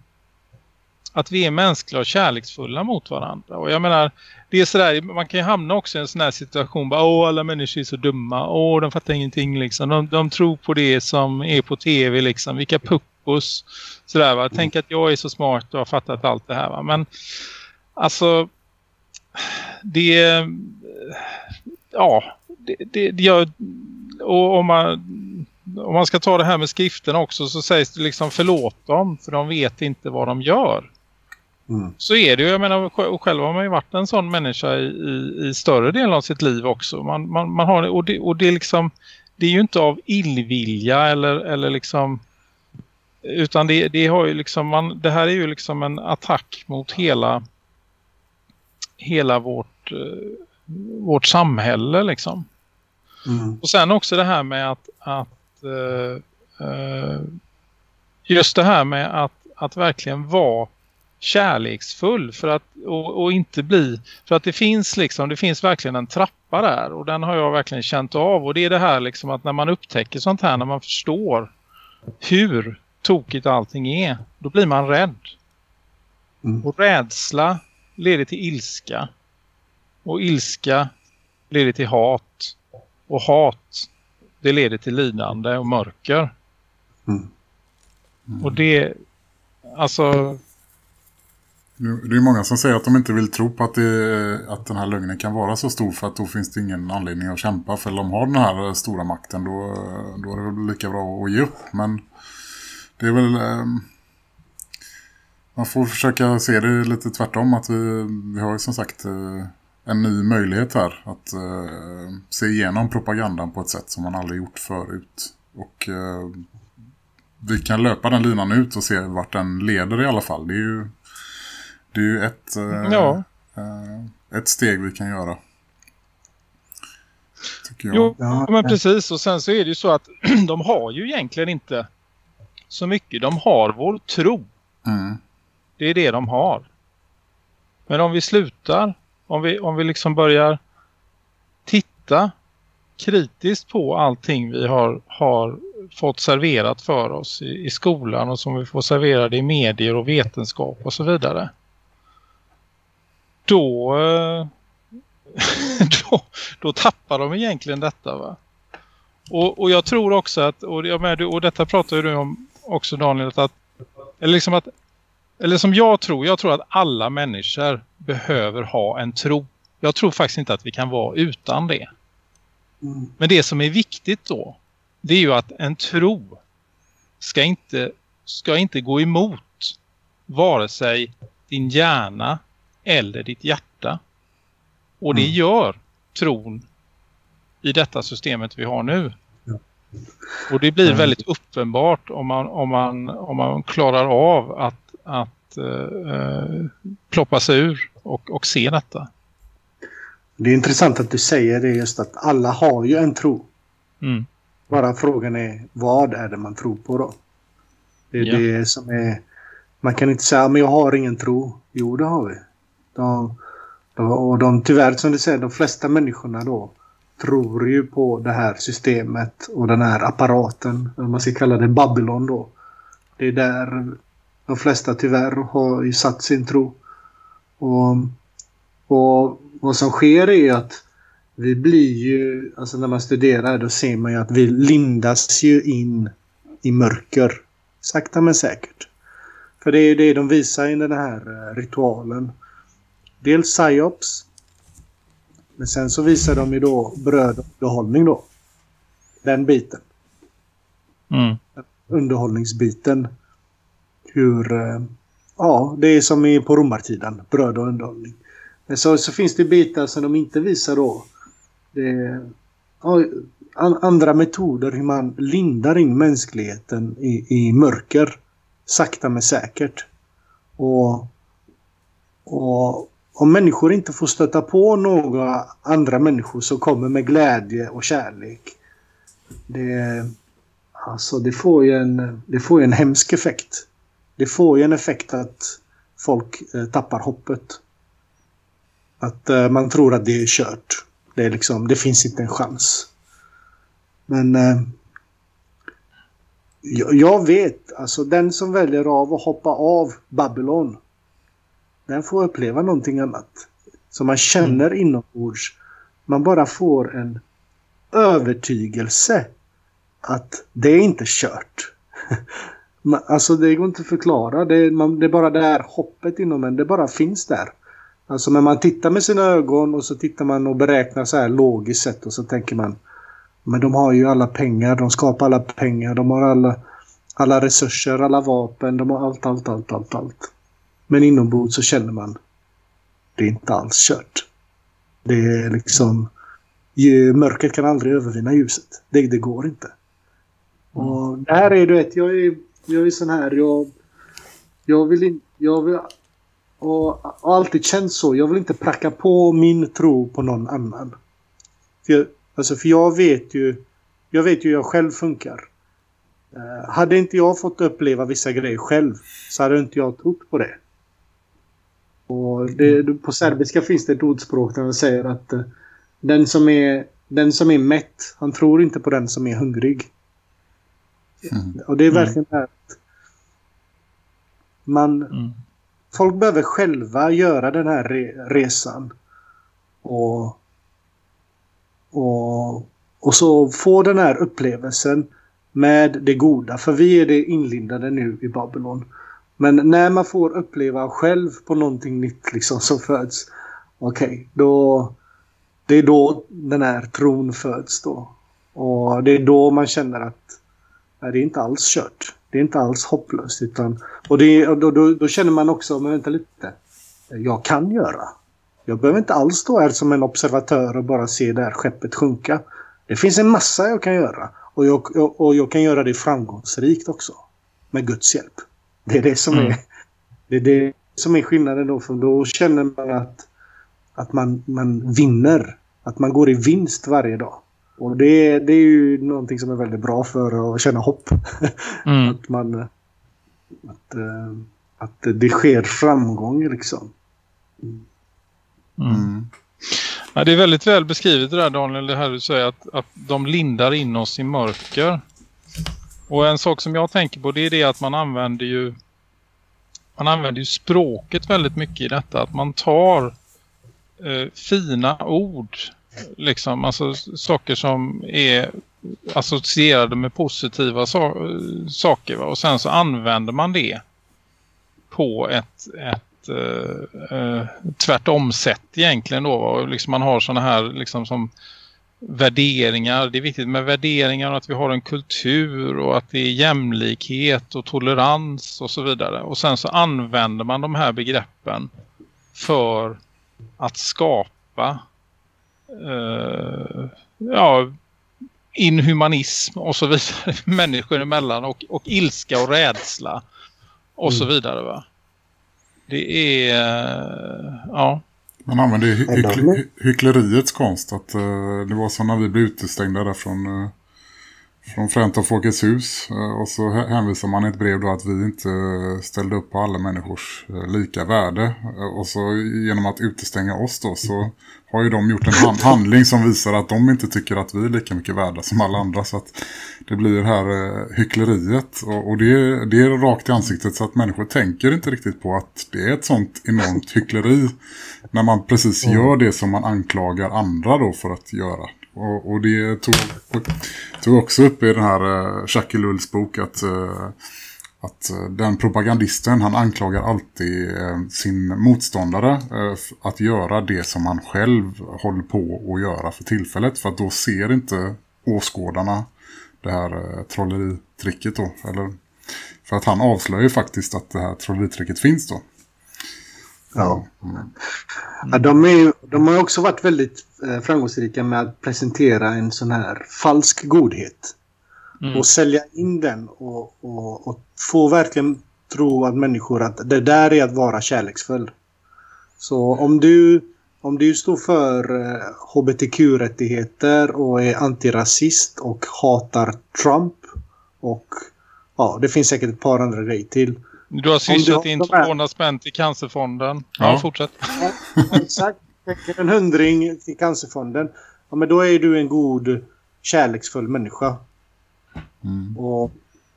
att vi är mänskliga och kärleksfulla mot varandra. Och jag menar, det är sådär, man kan ju hamna också i en sån här situation. Bara, Åh, alla människor är så dumma. Åh, de fattar ingenting liksom. De, de tror på det som är på tv liksom. Vilka puppos. Sådär va. Tänk att jag är så smart och har fattat allt det här va. Men alltså, det ja, det, det, det gör och om man om man ska ta det här med skrifterna också så sägs det liksom förlåt dem för de vet inte vad de gör.
Mm.
Så är det ju, jag menar och själv har man ju varit en sån människa i, i, i större delen av sitt liv också. Man, man, man har, och, det, och det är liksom det är ju inte av illvilja eller, eller liksom utan det, det har ju liksom man, det här är ju liksom en attack mot hela hela vårt eh, vårt samhälle liksom.
Mm.
Och sen också det här med att, att eh, eh, just det här med att, att verkligen vara kärleksfull för att och, och, inte bli för att det finns liksom det finns verkligen en trappa där och den har jag verkligen känt av och det är det här liksom att när man upptäcker sånt här när man förstår hur tokigt allting är då blir man rädd.
Mm.
och rädsla leder till ilska. Och ilska leder till hat. Och hat det leder till lidande och mörker.
Mm.
och det alltså
det är många som säger att de inte vill tro på att, det, att den här lögnen kan vara så stor för att då finns det ingen anledning att kämpa. För de har den här eh, stora makten då, då är det väl lika bra att ge upp. Men det är väl... Ehm, man får försöka se det lite tvärtom. Att vi, vi har ju som sagt eh, en ny möjlighet här att eh, se igenom propagandan på ett sätt som man aldrig gjort förut. Och vi kan löpa den linan ut och se vart den leder i alla fall. Det är ju, det är ju ett, eh,
Ja.
eh, ett steg vi kan göra. Tycker jag.
Jo, men precis. Och sen så är det ju så att *clears throat* de har ju egentligen inte så mycket. De har vår tro.
Mm.
Det är det de har. Men om vi slutar, om vi, om vi liksom börjar titta kritiskt på allting vi har, har fått serverat för oss i, i skolan och som vi får serverade i medier och vetenskap och så vidare. Då, eh, *laughs* då, då tappar de egentligen detta va. Och, och jag tror också att, och, jag med, och detta pratar du om också Daniel, att, eller liksom att eller som jag tror, jag tror att alla människor behöver ha en tro. Jag tror faktiskt inte att vi kan vara utan det.
Mm.
Men det som är viktigt då, det är ju att en tro ska inte, ska inte gå emot vare sig din hjärna eller ditt hjärta. Och det
Mm.
gör tron i detta systemet vi har nu.
Ja.
Och det blir
Mm.
väldigt uppenbart om man, om man, om man klarar av att, att eh, ploppa sig ur och, och se detta.
Det är intressant att du säger det just att alla har ju en tro.
Mm.
Bara frågan är vad är det man tror på då? Det är
Ja.
det som är... Man kan inte säga men jag har ingen tro. Jo det har vi. De, de, och de, tyvärr som du säger, de flesta människorna då tror ju på det här systemet och den här apparaten. Om man ska kalla det Babylon då. Det är där de flesta tyvärr har ju satt sin tro. Och, och vad som sker är ju att vi blir ju, alltså när man studerar då ser man ju att vi lindas ju in i mörker. Sakta men säkert. För det är ju det de visar i den här eh, ritualen. Dels psyops. Men sen så visar de ju då brödunderhållning då. Den biten.
Mm.
Underhållningsbiten. Hur... eh, Ja, det är som i på romartiden. Bröd och underhållning. Men så, så finns det bitar som de inte visar då. Det är, ja, an, andra metoder hur man lindar in mänskligheten i, i mörker. Sakta men säkert. Och, och om människor inte får stöta på några andra människor som kommer med glädje och kärlek. Det, alltså det får ju en, det får ju en hemsk effekt. Det får ju en effekt att folk eh, tappar hoppet. Att eh, man tror att det är kört. Det, är liksom, det finns inte en chans. Men eh, jag, jag vet, alltså den som väljer av att hoppa av Babylon. Den får uppleva någonting annat. Som man känner inombords. Man bara får en övertygelse att det är inte kört. *laughs* Alltså det går inte att förklara. Det är, man, det är bara det här hoppet inom en. Det bara finns där. Alltså när man tittar med sina ögon och så tittar man och beräknar så här logiskt sett och så tänker man men de har ju alla pengar, de skapar alla pengar, de har alla, alla resurser, alla vapen, de har allt, allt, allt, allt, allt. Men inombords så känner man det är inte alls kört. Det är liksom mörkret kan aldrig övervinna ljuset. Det, det går inte. Och där är du vet, jag är, jag är sån här, jag, jag vill inte, jag vill, och, och alltid känt så, jag vill inte pracka på min tro på någon annan. För jag, alltså för jag vet ju, jag vet ju hur jag själv funkar. Eh, hade inte jag fått uppleva vissa grejer själv så hade inte jag trott på det. Och det, på serbiska finns det ett ordspråk där de säger att eh, den, som är, den som är mätt, han tror inte på den som är hungrig. Och det är verkligen det här att man,
Mm.
folk behöver själva göra den här re resan. Och, och, och så få den här upplevelsen med det goda. För vi är det inlindade nu i Babylon. Men när man får uppleva själv på någonting nytt liksom som föds. Okej, då... Det är då den här tron föds då. Och det är då man känner att nej, det är inte alls kört. Det är inte alls hopplöst. Utan, och det, och då, då, då känner man också, men vänta lite. Jag kan göra. Jag behöver inte alls stå här som en observatör och bara se det här skeppet sjunka. Det finns en massa jag kan göra. Och jag, och jag kan göra det framgångsrikt också. Med Guds hjälp. Det är det som,
Mm.
är, det är, det som är skillnaden då. För då känner man att, att man, man vinner. Att man går i vinst varje dag. Och det, det är ju någonting som är väldigt bra för att känna hopp.
Mm. *laughs*
Att man... Att, eh, att det sker framgång liksom.
Mm. Ja, det är väldigt väl beskrivet det där Daniel, det här du säger att, att de lindar in oss i mörker. Och en sak som jag tänker på det är det att man använder ju man använder ju språket väldigt mycket i detta. Att man tar eh, fina ord, liksom, alltså saker som är associerade med positiva so saker. Va? Och sen så använder man det på ett, ett eh, eh, tvärtom sätt egentligen då. Och liksom man har sådana här liksom som värderingar. Det är viktigt med värderingar och att vi har en kultur och att det är jämlikhet och tolerans och så vidare. Och sen så använder man de här begreppen för att skapa eh, ja, inhumanism och så vidare *laughs* människor emellan och, och ilska och rädsla och så vidare va. Det är ja.
Man använder ju hy-
Ja, de-
hyckle- hy- hyckleriets konst. Att, eh, det var så när vi blev utestängda där från, uh, från Fränt och Folkets hus. Eh, och så hä- hänvisar man i ett brev då att vi inte ställde upp på alla människors lika värde. Och så genom att utestänga oss då så har ju de gjort en han- handling som visar att de inte tycker att vi är lika mycket värda som alla andra. Så att det blir det här eh, hyckleriet. Och, och det, det är rakt i ansiktet så att människor tänker inte riktigt på att det är ett sånt enormt hyckleri när man precis gör det som man anklagar andra då för att göra. Och, och det tog, tog också upp i den här uh, Jackie Lulls bok att eh, att eh, den propagandisten han anklagar alltid eh, sin motståndare eh, att göra det som han själv håller på att göra för tillfället. För att då ser inte åskådarna det här trolleritricket då. Eller, för att han avslöjar ju faktiskt att det här trolleritricket finns då.
Ja. Ja, de, är, de har ju också varit väldigt framgångsrika med att presentera en sån här falsk godhet.
Mm.
Och sälja in den och, och, och få verkligen tro att människor att det där är att vara kärleksfull. Så om du, om du står för eh, hbtq-rättigheter och är antirasist och hatar Trump och ja, det finns säkert ett par andra grejer till.
Du har swishat in
de här-
200 spänn till Cancerfonden. Ja,
Ja.
fortsätt. *laughs*
Exakt. En hundring till Cancerfonden. Ja, men då är du en god, kärleksfull människa. Och,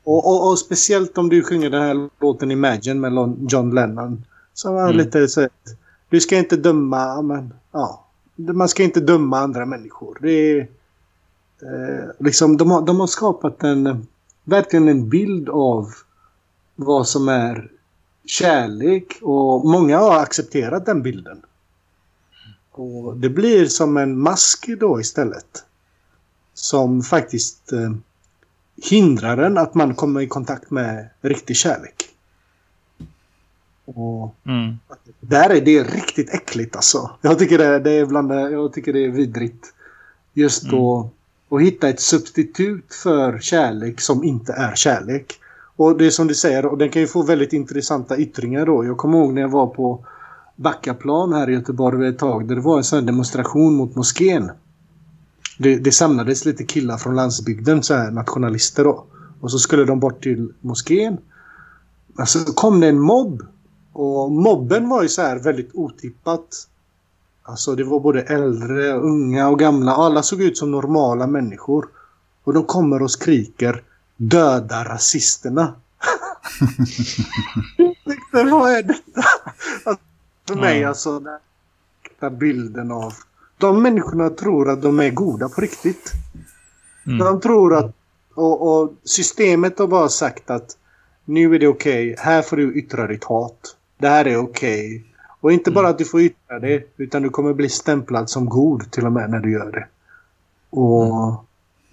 och, och, och speciellt om du sjunger den här låten Imagine med John Lennon. Så var
Mm.
lite så att du ska inte döma, men ja. Man ska inte döma andra människor. Det är, eh, liksom, de, har, de har skapat en, verkligen en bild av vad som är kärlek och många har accepterat den bilden. Och det blir som en mask då istället. Som faktiskt eh, hindrar en att man kommer i kontakt med riktig kärlek. Och
Mm.
där är det riktigt äckligt alltså. Jag tycker det, det är bland jag tycker det är vidrigt. Just då att hitta ett substitut för kärlek som inte är kärlek. Och det är som du säger, och den kan ju få väldigt intressanta yttringar då. Jag kommer ihåg när jag var på Backaplan här i Göteborg ett tag där det var en sån demonstration mot moskén. Det, det samlades lite killar från landsbygden, så här nationalister då. Och så skulle de bort till moskén. Alltså kom det en mobb. Och mobben var ju så här väldigt otippat. Alltså det var både äldre, unga och gamla. Alla såg ut som normala människor. Och de kommer och skriker Döda rasisterna. *laughs* Vad är detta? Alltså, för mig alltså den bilden av... De människorna tror att de är goda på riktigt.
Mm.
De tror att... Och, och systemet har bara sagt att nu är det okej. Här får du yttra ditt hat. Det här är okej. Och inte bara att du får yttra det, utan du kommer bli stämplad som god till och med när du gör det. Och,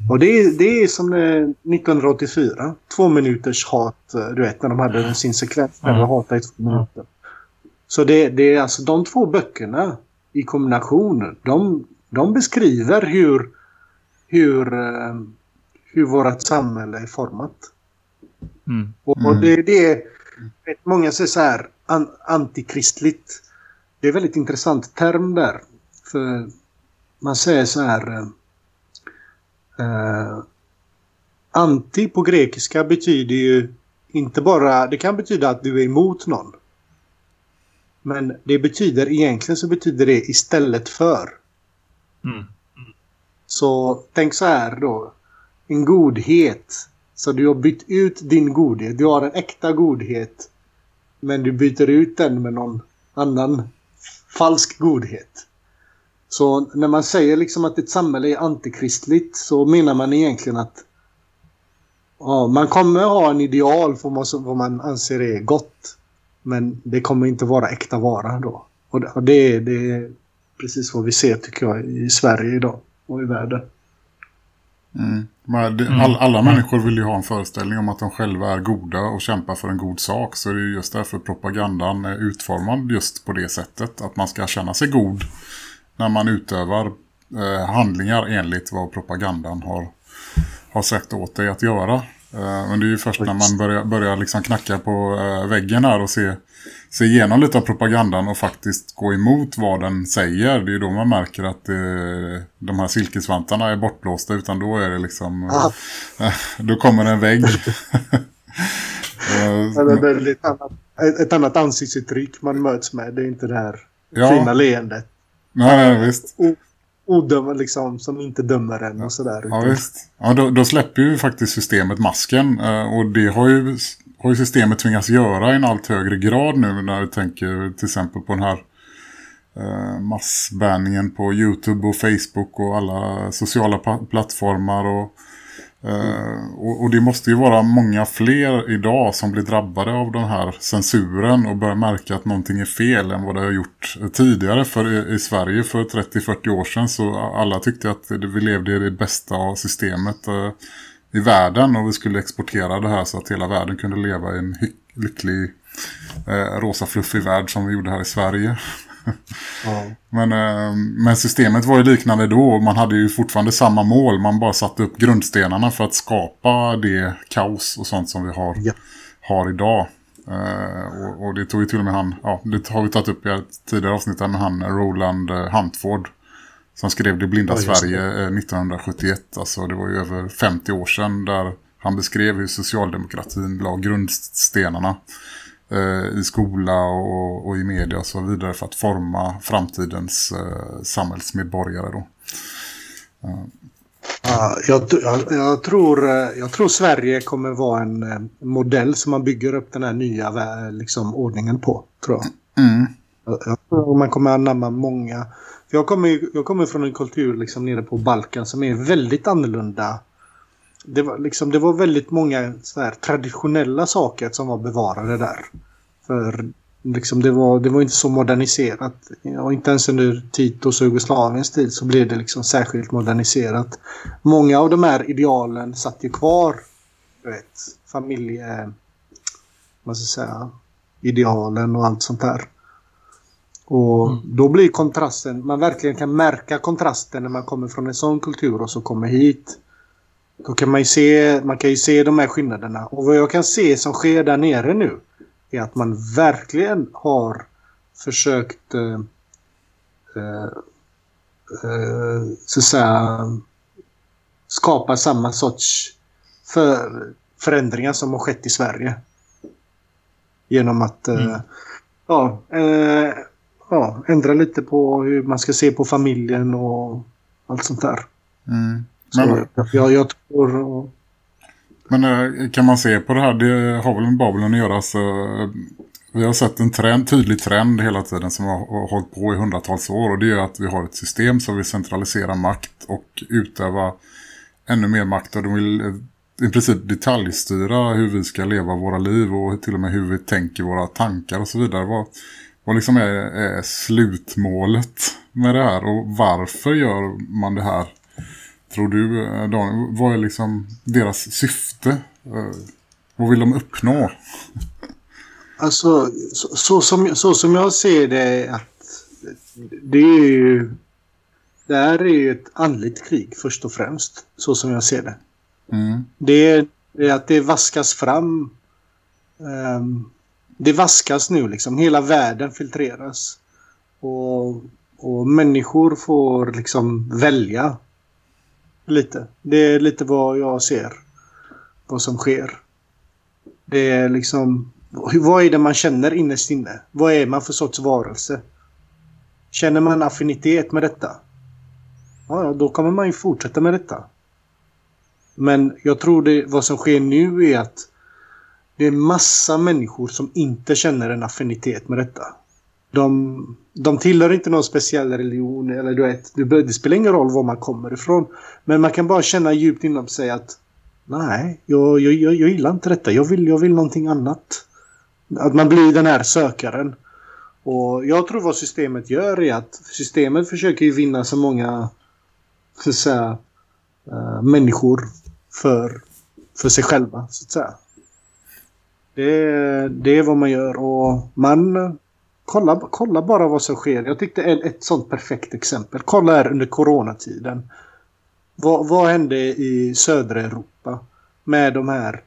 och det, är, det är som det är 1984. Två minuters hat, du vet, när de hade sin sekvens där de hatade i två minuter. Så det, det är alltså de två böckerna i kombination. De, de beskriver hur, hur, eh, hur vårt samhälle är format.
Mm.
Och, och
Mm.
det, det är... Många säger så här an, antikristligt. Det är en väldigt intressant term där. För man säger så här... eh, Eh, anti på grekiska betyder ju inte bara... Det kan betyda att du är emot någon. Men det betyder egentligen så betyder det istället för.
Mm.
Så tänk så här då. En godhet. Så du har bytt ut din godhet. Du har en äkta godhet. Men du byter ut den med någon annan falsk godhet. Så när man säger liksom att ett samhälle är antikristligt så menar man egentligen att ja, man kommer ha en ideal för vad, som, vad man anser är gott. Men det kommer inte vara äkta vara då. Och det, det, är- precis vad vi ser tycker jag i Sverige idag och i världen.
Mm. Men det, all, alla människor vill ju ha en föreställning om att de själva är goda och kämpar för en god sak. Så det är ju just därför propagandan är utformad just på det sättet. Att man ska känna sig god när man utövar eh, handlingar enligt vad propagandan har, har sagt åt dig att göra. Eh, men det är ju först när man börjar, börjar liksom knacka på eh, väggen här och se, se igenom lite av propagandan och faktiskt gå emot vad den säger. Det är ju då man märker att eh, de här silkesvantarna är bortblåsta utan då är det liksom...
Ah. *laughs*
Då kommer en vägg. *laughs*
Det ett annat, ett, ett annat ansiktsuttryck man möts med. Det är inte det här
Ja.
fina leendet.
nej, nej, visst.
Odömer liksom, som inte dömer en och sådär.
Ja, visst. Ja, då, då släpper ju faktiskt systemet masken. eh, Och det har ju, har ju systemet tvingats göra i en allt högre grad nu när du tänker till exempel på den här eh, massbärningen på Youtube och Facebook och alla sociala plattformar och Eh, och, och det måste ju vara många fler idag som blir drabbade av den här censuren och börjar märka att någonting är fel än vad det har gjort tidigare. För i, i Sverige för 30-40 år sedan så alla tyckte att vi levde i det bästa av systemet eh, i världen och vi skulle exportera det här så att hela världen kunde leva i en lycklig eh, rosa fluffig värld som vi gjorde här i Sverige.
Ja.
Men, eh, men systemet var ju liknande då och man hade ju fortfarande samma mål. Man bara satte upp grundstenarna för att skapa det kaos och sånt som vi har,
Ja.
har idag. Eh, och, och det tog ju till och med han, ja det har vi tagit upp i tidigare avsnitt med han Roland eh, Huntford. Som skrev Det blinda
Ja.
Sverige eh, 1971. Alltså det var ju över 50 år sedan där han beskrev hur socialdemokratin la grundstenarna eh, i skola och, och i media och så vidare för att forma framtidens eh, samhällsmedborgare då.
Ja, jag, jag, jag, tror, eh, jag tror Sverige kommer vara en eh, modell som man bygger upp den här nya liksom, ordningen på. Tror jag.
Mm.
Jag tror man kommer anamma många. För jag, kommer, jag kommer från en kultur liksom nere på Balkan som är väldigt annorlunda. Det var, liksom, det var väldigt många så här, traditionella saker som var bevarade där. För liksom, det, var, det var inte så moderniserat. Och inte ens under Titos och Jugoslaviens tid så blev det liksom särskilt moderniserat. Många av de här idealen satt ju kvar. Du vet, familje... Vad ska jag säga? Idealen och allt sånt där. Och då blir kontrasten, man verkligen kan märka kontrasten när man kommer från en sån kultur och så kommer hit. Då kan man ju se, man kan ju se de här skillnaderna. Och vad jag kan se som sker där nere nu är att man verkligen har försökt eh, eh, eh, så att säga skapa samma sorts för, förändringar som har skett i Sverige. Genom att eh, ja, eh, ja, ändra lite på hur man ska se på familjen och allt sånt där.
Mm. Men,
jag, jag tror...
men eh, kan man se på det här, det har väl med Babylon att göra så eh, vi har sett en trend, tydlig trend hela tiden som har, har hållit på i hundratals år och det är att vi har ett system som vill centralisera makt och utöva ännu mer makt och de vill eh, i princip detaljstyra hur vi ska leva våra liv och till och med hur vi tänker våra tankar och så vidare. Vad, vad liksom är, är slutmålet med det här och varför gör man det här? Tror du, eh, Daniel, vad är liksom deras syfte? Eh, Vad vill de uppnå?
Alltså, så, så, som, så som jag ser det att det är ju... Det här är ju ett andligt krig först och främst. Så som jag ser det.
Mm.
Det är, det är att det vaskas fram. ehm, det vaskas nu liksom. Hela världen filtreras. Och, och människor får liksom välja. Lite. Det är lite vad jag ser. Vad som sker. Det är liksom... Vad är det man känner innerst inne? Vad är man för sorts varelse? Känner man affinitet med detta? Ja, ja, då kommer man ju fortsätta med detta. Men jag tror det, vad som sker nu är att det är massa människor som inte känner en affinitet med detta. De, de tillhör inte någon speciell religion eller du vet, det, spelar ingen roll var man kommer ifrån. Men man kan bara känna djupt inom sig att nej, jag, jag, jag, jag gillar inte detta. Jag vill, jag vill någonting annat. Att man blir den här sökaren. Och jag tror vad systemet gör är att systemet försöker ju vinna så många så att säga, eh, människor för, för sig själva. Så att säga. Det, det är vad man gör och man kolla, kolla bara vad som sker. Jag tyckte ett, ett sånt perfekt exempel. Kolla här under coronatiden. Vad, vad hände i södra Europa med de här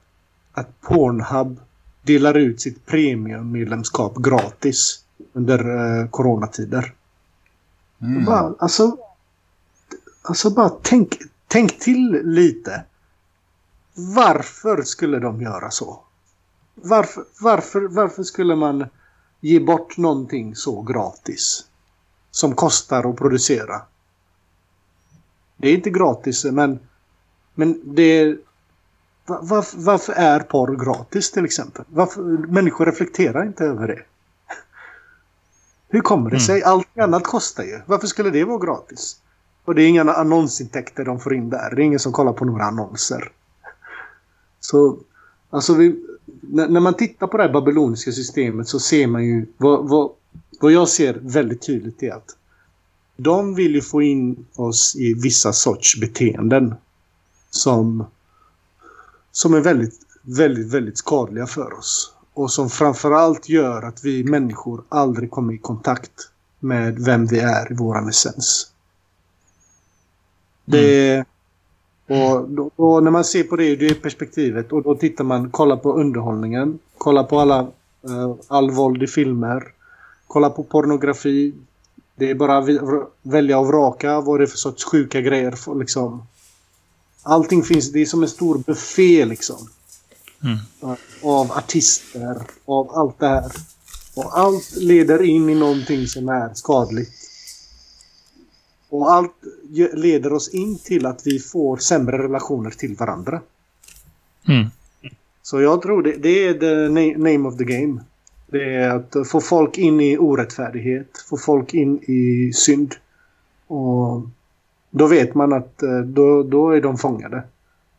att Pornhub delar ut sitt premiummedlemskap gratis under eh, coronatider.
Mm.
Bara, alltså, alltså bara tänk, tänk till lite. Varför skulle de göra så? Varför, varför, varför skulle man ge bort någonting så gratis? Som kostar att producera. Det är inte gratis men, men det är, var, varför, varför är porr gratis till exempel? Varför, människor reflekterar inte över det. Hur kommer det sig? Allt annat kostar ju. Varför skulle det vara gratis? Och det är inga annonsintäkter de får in där. Det är ingen som kollar på några annonser. Så, alltså vi, när, när man tittar på det här babyloniska systemet så ser man ju vad, vad, vad jag ser väldigt tydligt är att de vill ju få in oss i vissa sorts beteenden som, som är väldigt, väldigt, väldigt skadliga för oss. Och som framförallt gör att vi människor aldrig kommer i kontakt med vem vi är i våran essens. Det och då, då, när man ser på det ur det perspektivet och då tittar man, kollar på underhållningen, kollar på alla, uh, all våld i filmer, kollar på pornografi. Det är bara vi, välja och vraka vad det är för sorts sjuka grejer. Liksom. Allting finns, det är som en stor buffé liksom.
Mm.
Av artister, av allt det här. Och allt leder in i någonting som är skadligt. Och allt leder oss in till att vi får sämre relationer till varandra.
Mm.
Så jag tror det, det är the na- name of the game. Det är att få folk in i orättfärdighet, få folk in i synd. Och då vet man att eh, då, då är de fångade.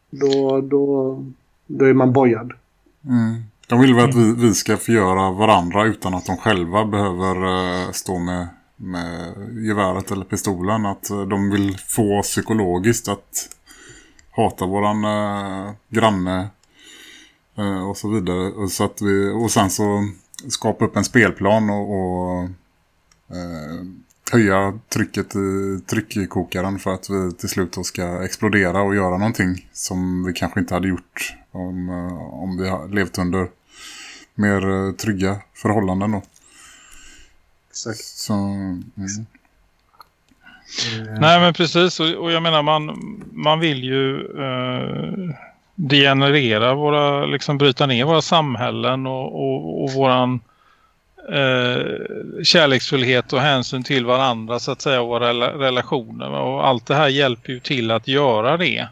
Då, då, då är man bojad.
Mm. De vill väl att vi, vi ska förgöra varandra utan att de själva behöver eh, stå med, med geväret eller pistolen. Att eh, de vill få oss psykologiskt att hata våran eh, granne eh, och så vidare. Och, så att vi, och sen så skapa upp en spelplan och, och eh, höja trycket i tryckkokaren för att vi till slut ska explodera och göra någonting som vi kanske inte hade gjort om, eh, om vi har levt under mer eh, trygga förhållanden då.
Exakt.
Så, mm.
Nej men precis och, och jag menar man, man vill ju eh, degenerera våra, liksom bryta ner våra samhällen och, och, och våran eh, kärleksfullhet och hänsyn till varandra så att säga och våra rela- relationer och allt det här hjälper ju till att göra det.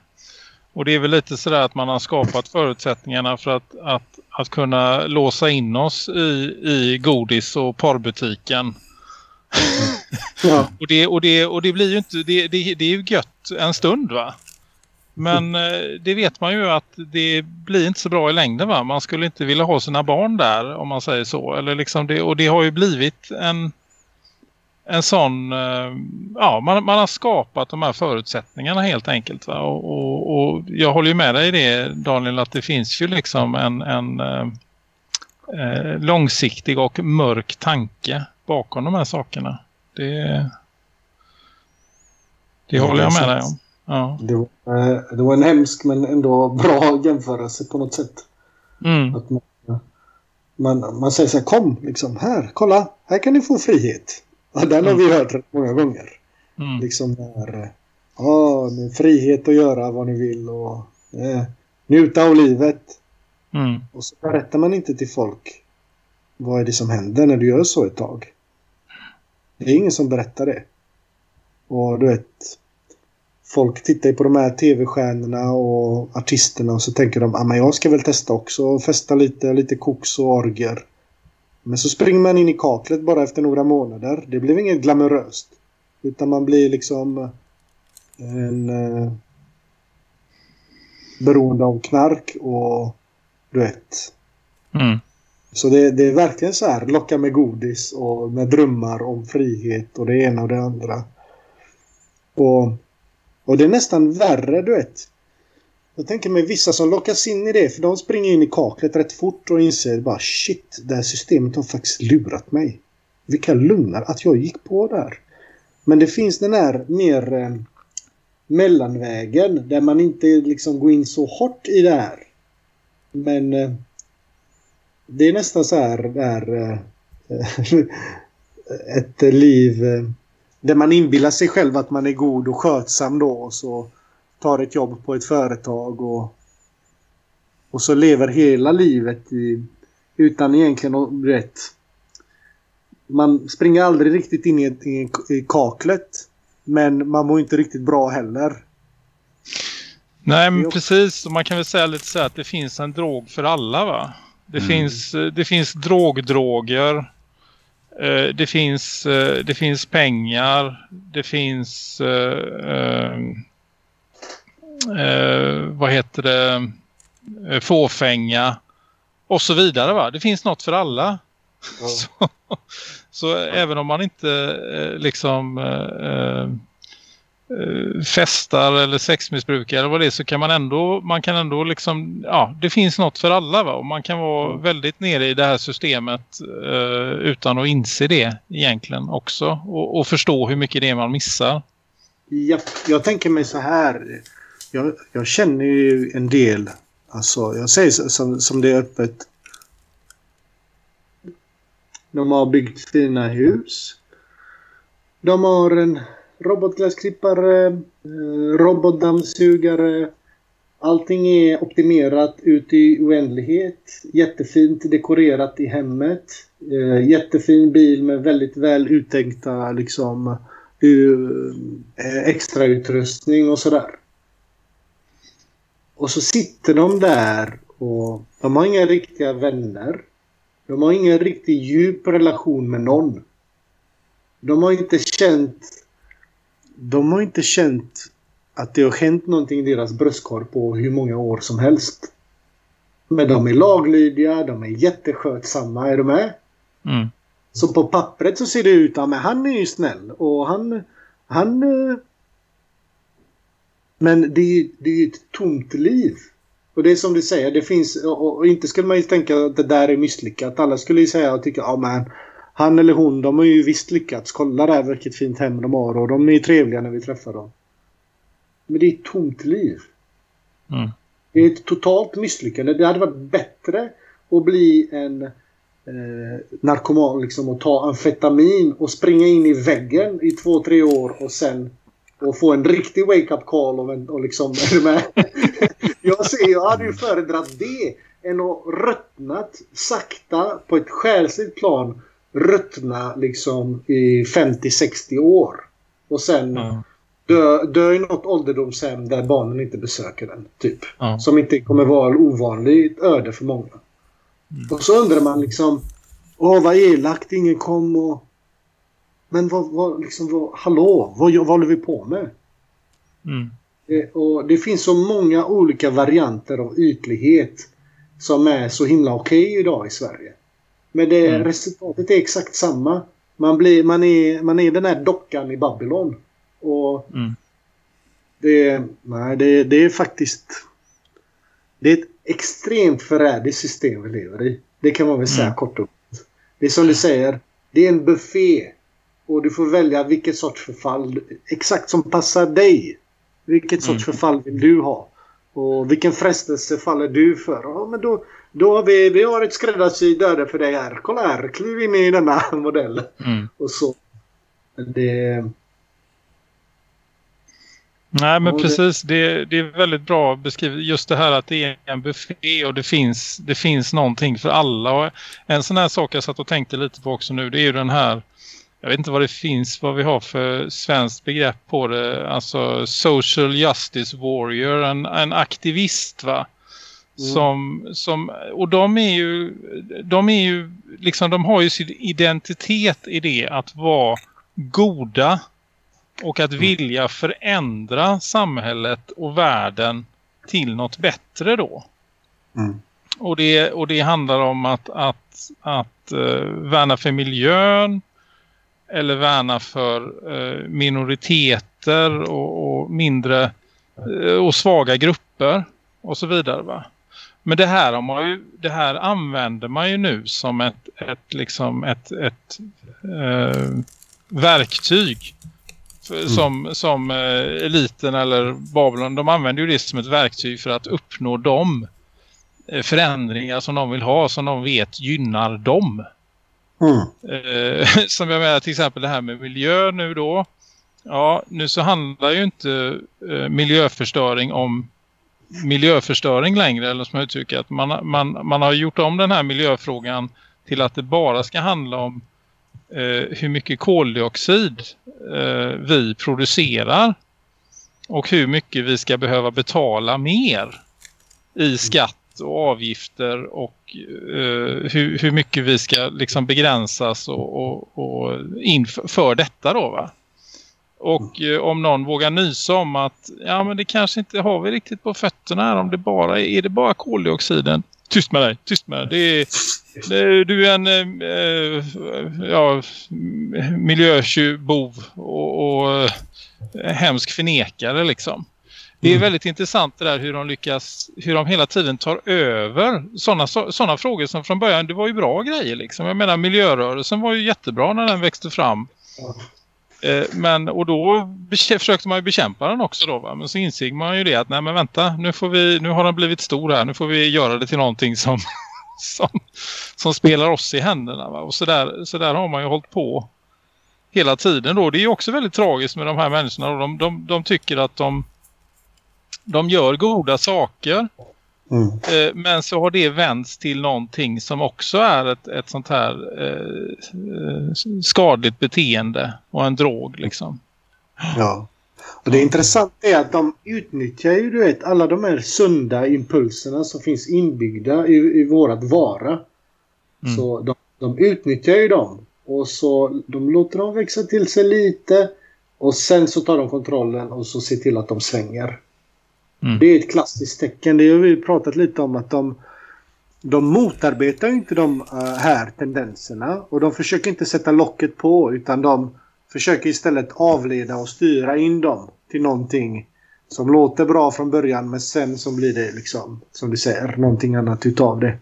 Och det är väl lite sådär att man har skapat förutsättningarna för att, att, att kunna låsa in oss i, i godis- och porrbutiken. *laughs*
Ja.
Och det, och det, och det blir ju inte, det, det, det är ju gött en stund va. Men eh, det vet man ju att det blir inte så bra i längden va. Man skulle inte vilja ha sina barn där om man säger så. Eller liksom det, och det har ju blivit en, en sån, eh, ja man, man har skapat de här förutsättningarna helt enkelt va. Och, och, och jag håller ju med dig i det Daniel att det finns ju liksom en, en eh, eh, långsiktig och mörk tanke bakom de här sakerna. Det, det håller jag med dig om. Ja.
Det, var, eh, det var en hemsk men ändå bra jämförelse på något sätt.
Mm.
Att man, man, man säger så här, kom liksom här, kolla, här kan ni få frihet. Ja, den har vi hört många gånger.
Mm.
Liksom där, ja, det är frihet att göra vad ni vill och eh, njuta av livet.
Mm.
Och så berättar man inte till folk vad är det som händer när du gör så ett tag. Det är ingen som berättar det. Och du vet, folk tittar ju på de här tv-stjärnorna och artisterna och så tänker de att ah, men jag ska väl testa också och festa lite, lite koks och orger. Men så springer man in i kaklet bara efter några månader. Det blev inget glamoröst. Utan man blir liksom en eh, beroende av knark och du vet.
Mm.
Så det, det är verkligen så här, locka med godis och med drömmar om frihet och det ena och det andra. Och, och det är nästan värre, du vet. Jag tänker mig vissa som lockas in i det, för de springer in i kaklet rätt fort och inser bara shit, det här systemet har faktiskt lurat mig. Vilka lugnar att jag gick på där. Men det finns den här mer eh, mellanvägen där man inte liksom går in så hårt i det här. Men eh, det är nästan så här där eh, *laughs* ett liv eh, där man inbillar sig själv att man är god och skötsam då och så tar ett jobb på ett företag och och så lever hela livet i, utan egentligen att rätt. Man springer aldrig riktigt in i, ett, i, i kaklet. Men man mår inte riktigt bra heller.
Nej men precis, man kan väl säga lite så här att det finns en drog för alla va. Det,
Mm.
finns, eh, det finns drogdroger. Eh, Det finns, eh, det finns pengar. Det finns eh, vad heter det? eh, fåfänga och så vidare va. Det finns något för alla. *laughs* Så, så även om man inte eh, liksom eh, eh, festar eller sexmissbrukar eller vad det är så kan man ändå man kan ändå liksom ja det finns något för alla va och man kan vara väldigt nere i det här systemet eh, utan att inse det egentligen också och, och förstå hur mycket det är man missar.
Ja, jag tänker mig så här. Jag, jag känner ju en del. Alltså, jag säger som, som det är öppet. De har byggt fina hus. De har en robotgräsklippare, eh, robotdammsugare. Allting är optimerat ut i oändlighet. Jättefint dekorerat i hemmet. Eh, jättefin bil med väldigt väl uttänkta liksom eh, extrautrustning och sådär. Och så sitter de där och de har inga riktiga vänner. De har ingen riktigt djup relation med någon. De har inte känt... De har inte känt att det har hänt någonting i deras bröstkorg på hur många år som helst. Men de är laglydiga, de är jätteskötsamma. Är du med?
Mm.
Så på pappret så ser det ut att han är ju snäll och han... Han... Men det är ju det är ju ett tomt liv. Och det är som du säger, det finns... Och och inte skulle man ju tänka att det där är misslyckat. Alla skulle ju säga och tycka, ja men... Han eller hon, de har ju visst lyckats. Kolla där vilket fint hem de har och de är trevliga när vi träffar dem. Men det är ett tomt liv.
Mm.
Det är ett totalt misslyckande. Det hade varit bättre att bli en eh, narkoman liksom och ta amfetamin och springa in i väggen i två, tre år och sen och få en riktig wake-up call och, en, och liksom, *laughs* är du med? jag ser, jag hade ju föredragit det än att ruttnat sakta på ett själsligt plan ruttna liksom i 50-60 år. Och sen
Ja.
dö, dö i något ålderdomshem där barnen inte besöker den. Typ.
Ja.
Som inte kommer vara ovanligt öde för många. Och så undrar man liksom Åh vad elakt, ingen kom och... Men vad, vad liksom, vad, hallå, vad, vad håller vi på med?
Mm.
Eh, och det finns så många olika varianter av ytlighet som är så himla okej idag i Sverige. Men det,
Mm.
resultatet är exakt samma. Man, blir, man, är, man är den här dockan i Babylon. Och
Mm.
det, nej, det, det är faktiskt... Det är ett extremt förrädiskt system vi lever i. Det kan man väl säga
Mm.
kort och. Det är som du säger. Det är en buffé. Och du får välja vilket sorts förfall. Exakt som passar dig. Vilket sorts
Mm.
förfall vill du ha? Och vilken frestelse faller du för? Ja, men då, då har vi, vi har ett skräddarsydd öde för dig här. Kolla här, kliv in i denna *laughs* modell.
Mm.
Och så. Det...
Nej men
Och det-
precis, det, det är väldigt bra beskrivet. Just det här att det är en buffé och det finns, det finns någonting för alla. Och en sån här sak jag satt och tänkte lite på också nu det är ju den här, jag vet inte vad det finns, vad vi har för svenskt begrepp på det. Alltså social justice warrior, en, en aktivist va.
Mm.
Som, som, och de är ju, de är ju, liksom de har ju sin identitet i det att vara goda och att vilja förändra samhället och världen till något bättre då.
Mm.
Och, det, och det handlar om att, att, att uh, värna för miljön eller värna för eh, minoriteter och, och mindre eh, och svaga grupper och så vidare va. Men det här, har man ju, det här använder man ju nu som ett, ett, liksom ett, ett eh, verktyg för, som, som eh, eliten eller Babylon, de använder ju det som ett verktyg för att uppnå de eh, förändringar som de vill ha, som de vet gynnar dem.
Mm.
Eh, *laughs* som jag menar till exempel det här med miljö nu då. Ja, nu så handlar ju inte eh, miljöförstöring om miljöförstöring längre eller som jag uttrycker att man, man, man har gjort om den här miljöfrågan till att det bara ska handla om eh, hur mycket koldioxid eh, vi producerar och hur mycket vi ska behöva betala mer i skatt och avgifter och eh, hur, hur mycket vi ska liksom begränsas och, och, och inför detta då va. Och eh, om någon vågar nysa om att ja men det kanske inte har vi riktigt på fötterna här om det bara är, är det bara koldioxiden. Tyst med dig, tyst med dig. Det är, det är, du är en eh, ja, miljötjuvbov och, och eh, hemsk förnekare liksom. Det är väldigt intressant det där hur de lyckas, hur de hela tiden tar över sådana såna frågor som från början, det var ju bra grejer liksom. Jag menar miljörörelsen var ju jättebra när den växte fram. Eh, men, och då försökte man ju bekämpa den också då va? Men så insåg man ju det att nej men vänta, nu, får vi, nu har den blivit stor här, nu får vi göra det till någonting som, *laughs* som, som spelar oss i händerna va? Och så där, så där har man ju hållit på hela tiden då. Det är ju också väldigt tragiskt med de här människorna. De, de, de tycker att de de gör goda saker.
Mm.
Eh, men så har det vänts till någonting som också är ett, ett sånt här eh, skadligt beteende och en drog liksom.
Ja. Och det intressanta är att de utnyttjar ju du vet, alla de här sunda impulserna som finns inbyggda i, i vårat vara.
Mm.
Så de, de utnyttjar ju dem. Och så de låter dem växa till sig lite. Och sen så tar de kontrollen och så ser till att de svänger.
Mm.
Det är ett klassiskt tecken. Det har vi pratat lite om att de, de motarbetar inte de uh, här tendenserna. Och de försöker inte sätta locket på utan de försöker istället avleda och styra in dem till någonting som låter bra från början men sen så blir det liksom, som du säger, någonting annat utav det.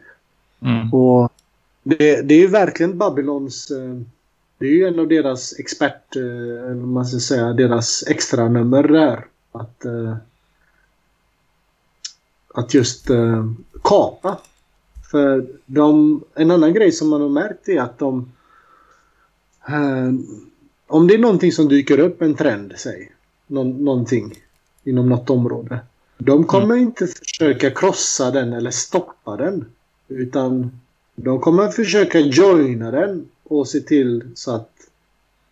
Mm.
Och det, det är ju verkligen Babylons... eh, Det är ju en av deras expert... eh, Eller man ska säga, deras extra nummer där. Att... Att just eh, kapa. För de... En annan grej som man har märkt är att de... eh, Om det är någonting som dyker upp, en trend, säg. Någon, någonting inom något område. De kommer inte försöka krossa den eller stoppa den. Utan de kommer försöka joina den och se till så att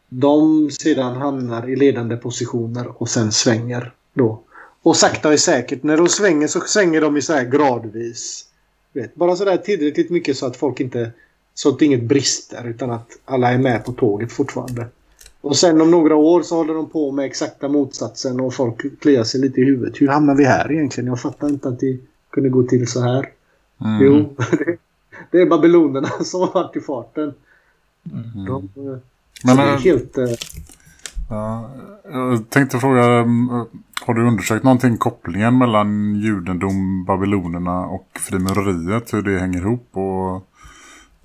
de sedan hamnar i ledande positioner och sen svänger då. Och sakta och säkert, när de svänger så svänger de i så här gradvis. Vet, bara sådär tillräckligt mycket så att folk inte... Så att inget brister utan att alla är med på tåget fortfarande. Och sen om några år så håller de på med exakta motsatsen och folk kliar sig lite i huvudet. Hur hamnar vi här egentligen? Jag fattar inte att det kunde gå till så här.
Mm.
Jo, *laughs* det, det är babylonerna *laughs* som har varit i farten. De, eh,
Men,
det är
eh,
helt...
Ja, jag tänkte fråga, mm, har du undersökt någonting kopplingen mellan judendom, babylonerna och frimureriet, hur det hänger ihop och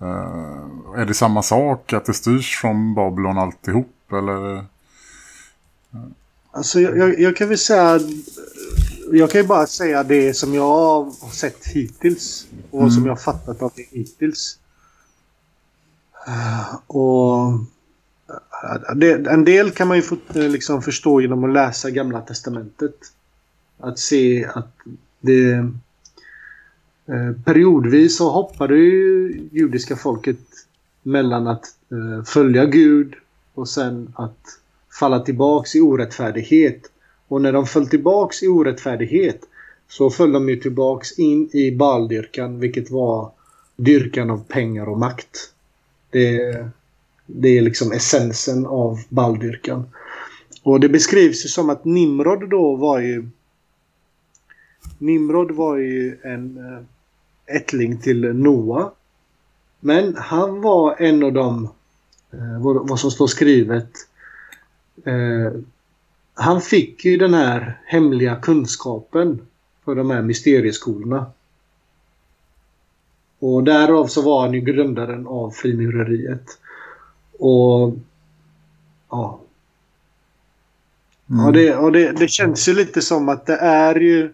eh, är det samma sak att det styrs från Babylon alltihop eller?
Alltså jag, jag, jag kan väl säga... Jag kan ju bara säga det som jag har sett hittills. Och
Mm.
som jag har fattat av det hittills. Eh, Och en del kan man ju få, eh, liksom förstå genom att läsa Gamla Testamentet. Att se att det... Eh, periodvis så hoppade ju judiska folket mellan att eh, följa Gud och sen att falla tillbaks i orättfärdighet. Och när de föll tillbaks i orättfärdighet så föll de ju tillbaks in i baldyrkan vilket var dyrkan av pengar och makt. Det, det är liksom essensen av balldyrkan. Och det beskrivs ju som att Nimrod då var ju Nimrod var ju en eh, ättling till Noa. Men han var en av de, eh, vad, som står skrivet, eh, han fick ju den här hemliga kunskapen för de här mysterieskolorna. Och därav så var han ju grundaren av frimureriet. Och ja. Ja, det, och det, det känns ju lite som att det är ju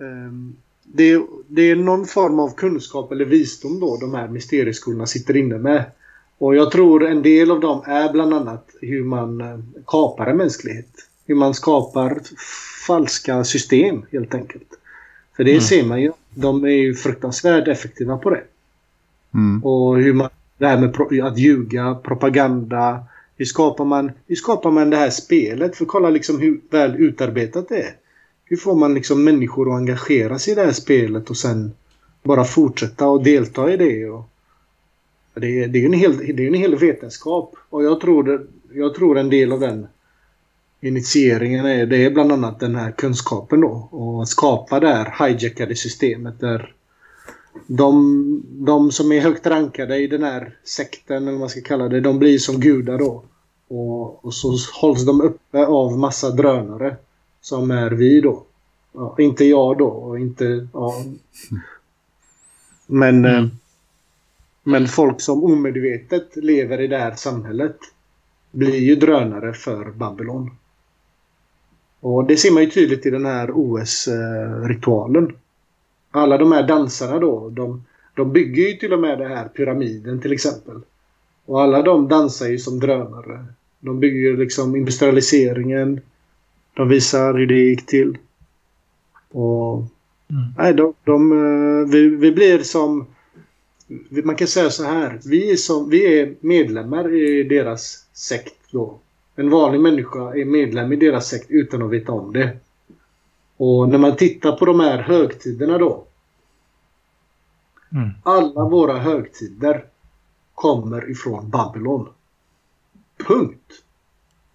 ehm, det, det är någon form av kunskap eller visdom då de här mysterieskolorna sitter inne med. Och jag tror en del av dem är bland annat hur man eh, kapar en mänsklighet. Hur man skapar falska system helt enkelt. För det ser man ju. De är ju fruktansvärt effektiva på det.
Mm.
Och hur man, det här med att ljuga, propaganda. Hur skapar, man, hur skapar man det här spelet? För kolla liksom hur väl utarbetat det är. Hur får man liksom människor att engagera sig i det här spelet och sen bara fortsätta och delta i det. Och, det, är, det är ju en hel, det är en hel vetenskap. Och jag tror, det, jag tror en del av den initieringen är, det är bland annat den här kunskapen då. Och att skapa det här hijackade systemet där de, de som är högt rankade i den här sekten, eller vad man ska kalla det, de blir som gudar då. Och, och så hålls de uppe av massa drönare. Som är vi då. Ja, inte jag då och inte... Ja. Men, eh, men folk som omedvetet lever i det här samhället blir ju drönare för Babylon. Och det ser man ju tydligt i den här OS-ritualen. Alla de här dansarna då, de, de bygger ju till och med det här pyramiden till exempel. Och alla de dansar ju som drönare. De bygger liksom industrialiseringen. De visar hur det gick till. Och... Nej, de, de, eh, vi, vi blir som... Man kan säga så här. Vi är, som, vi är medlemmar i deras sekt då. En vanlig människa är medlem i deras sekt utan att veta om det. Och när man tittar på de här högtiderna då.
Mm.
Alla våra högtider kommer ifrån Babylon. Punkt.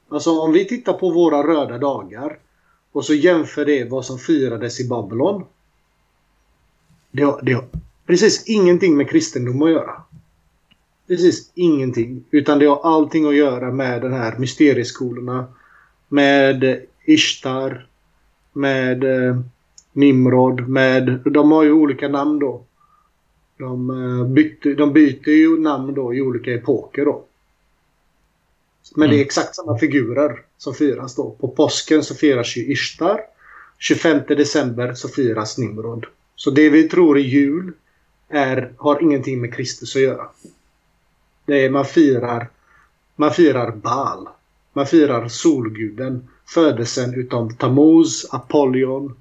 Alltså om vi tittar på våra röda dagar och så jämför det vad som firades i Babylon. Det har, det har precis ingenting med kristendom att göra. Precis ingenting. Utan det har allting att göra med den här mysterieskolorna. Med Ishtar. Med eh, Nimrod. Med, de har ju olika namn då. De, eh, bytte, de byter ju namn då i olika epoker då. Men det är exakt samma figurer som firas då. På påsken så firas ju Ishtar. 25 december så firas Nimrod. Så det vi tror är jul är, har ingenting med Kristus att göra. Det är man firar man firar Baal. Man firar solguden. Födelsen utav Tammuz, Apollyon.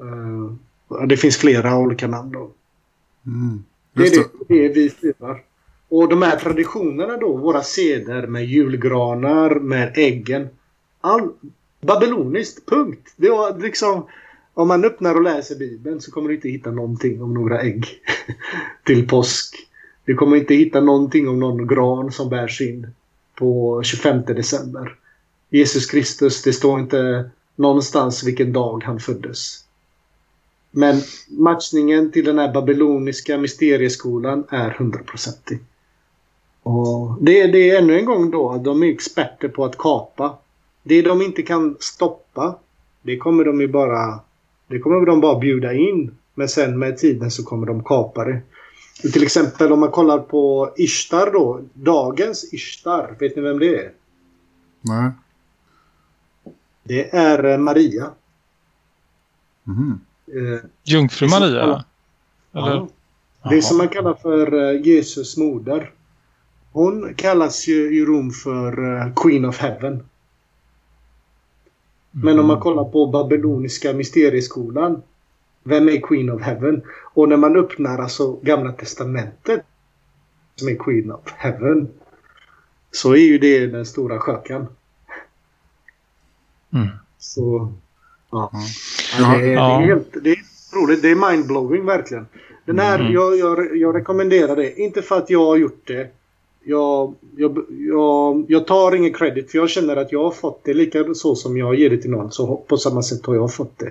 Eh, det finns flera olika namn då.
Mm.
Det är
Just
det,
det.
det vi firar. Och de här traditionerna då, våra seder med julgranar, med äggen. All, babyloniskt, punkt. Det var liksom... Om man öppnar och läser Bibeln så kommer du inte hitta någonting om några ägg *laughs* till påsk. Du kommer inte hitta någonting om någon gran som bärs in på 25 december. Jesus Kristus, det står inte någonstans vilken dag han föddes. Men matchningen till den här babyloniska mysterieskolan är hundraprocentig. Och det, det är ännu en gång då att de är experter på att kapa. Det de inte kan stoppa, det kommer de ju bara... Det kommer de bara bjuda in. Men sen med tiden så kommer de kapa det. Till exempel om man kollar på Ishtar då. Dagens Ishtar. Vet ni vem det är?
Nej.
Det är eh, Maria.
Mhm.
Eh,
Jungfru Maria? Eller?
Ja. Det som man kallar för eh, Jesus moder. Hon kallas ju i Rom för eh, Queen of Heaven. Men om man kollar på babyloniska mysterieskolan. Vem är Queen of Heaven? Och när man öppnar alltså Gamla Testamentet. Som är Queen of Heaven. Så är ju det den stora skökan.
Mm.
Så... Ja.
Ja.
Det, är, det är helt det är roligt. Det är mindblowing verkligen. Den här,
Mm.
jag, jag, jag rekommenderar det. Inte för att jag har gjort det. Jag, jag, jag, jag tar ingen credit för jag känner att jag har fått det lika så som jag ger det till någon. Så på samma sätt har jag fått det.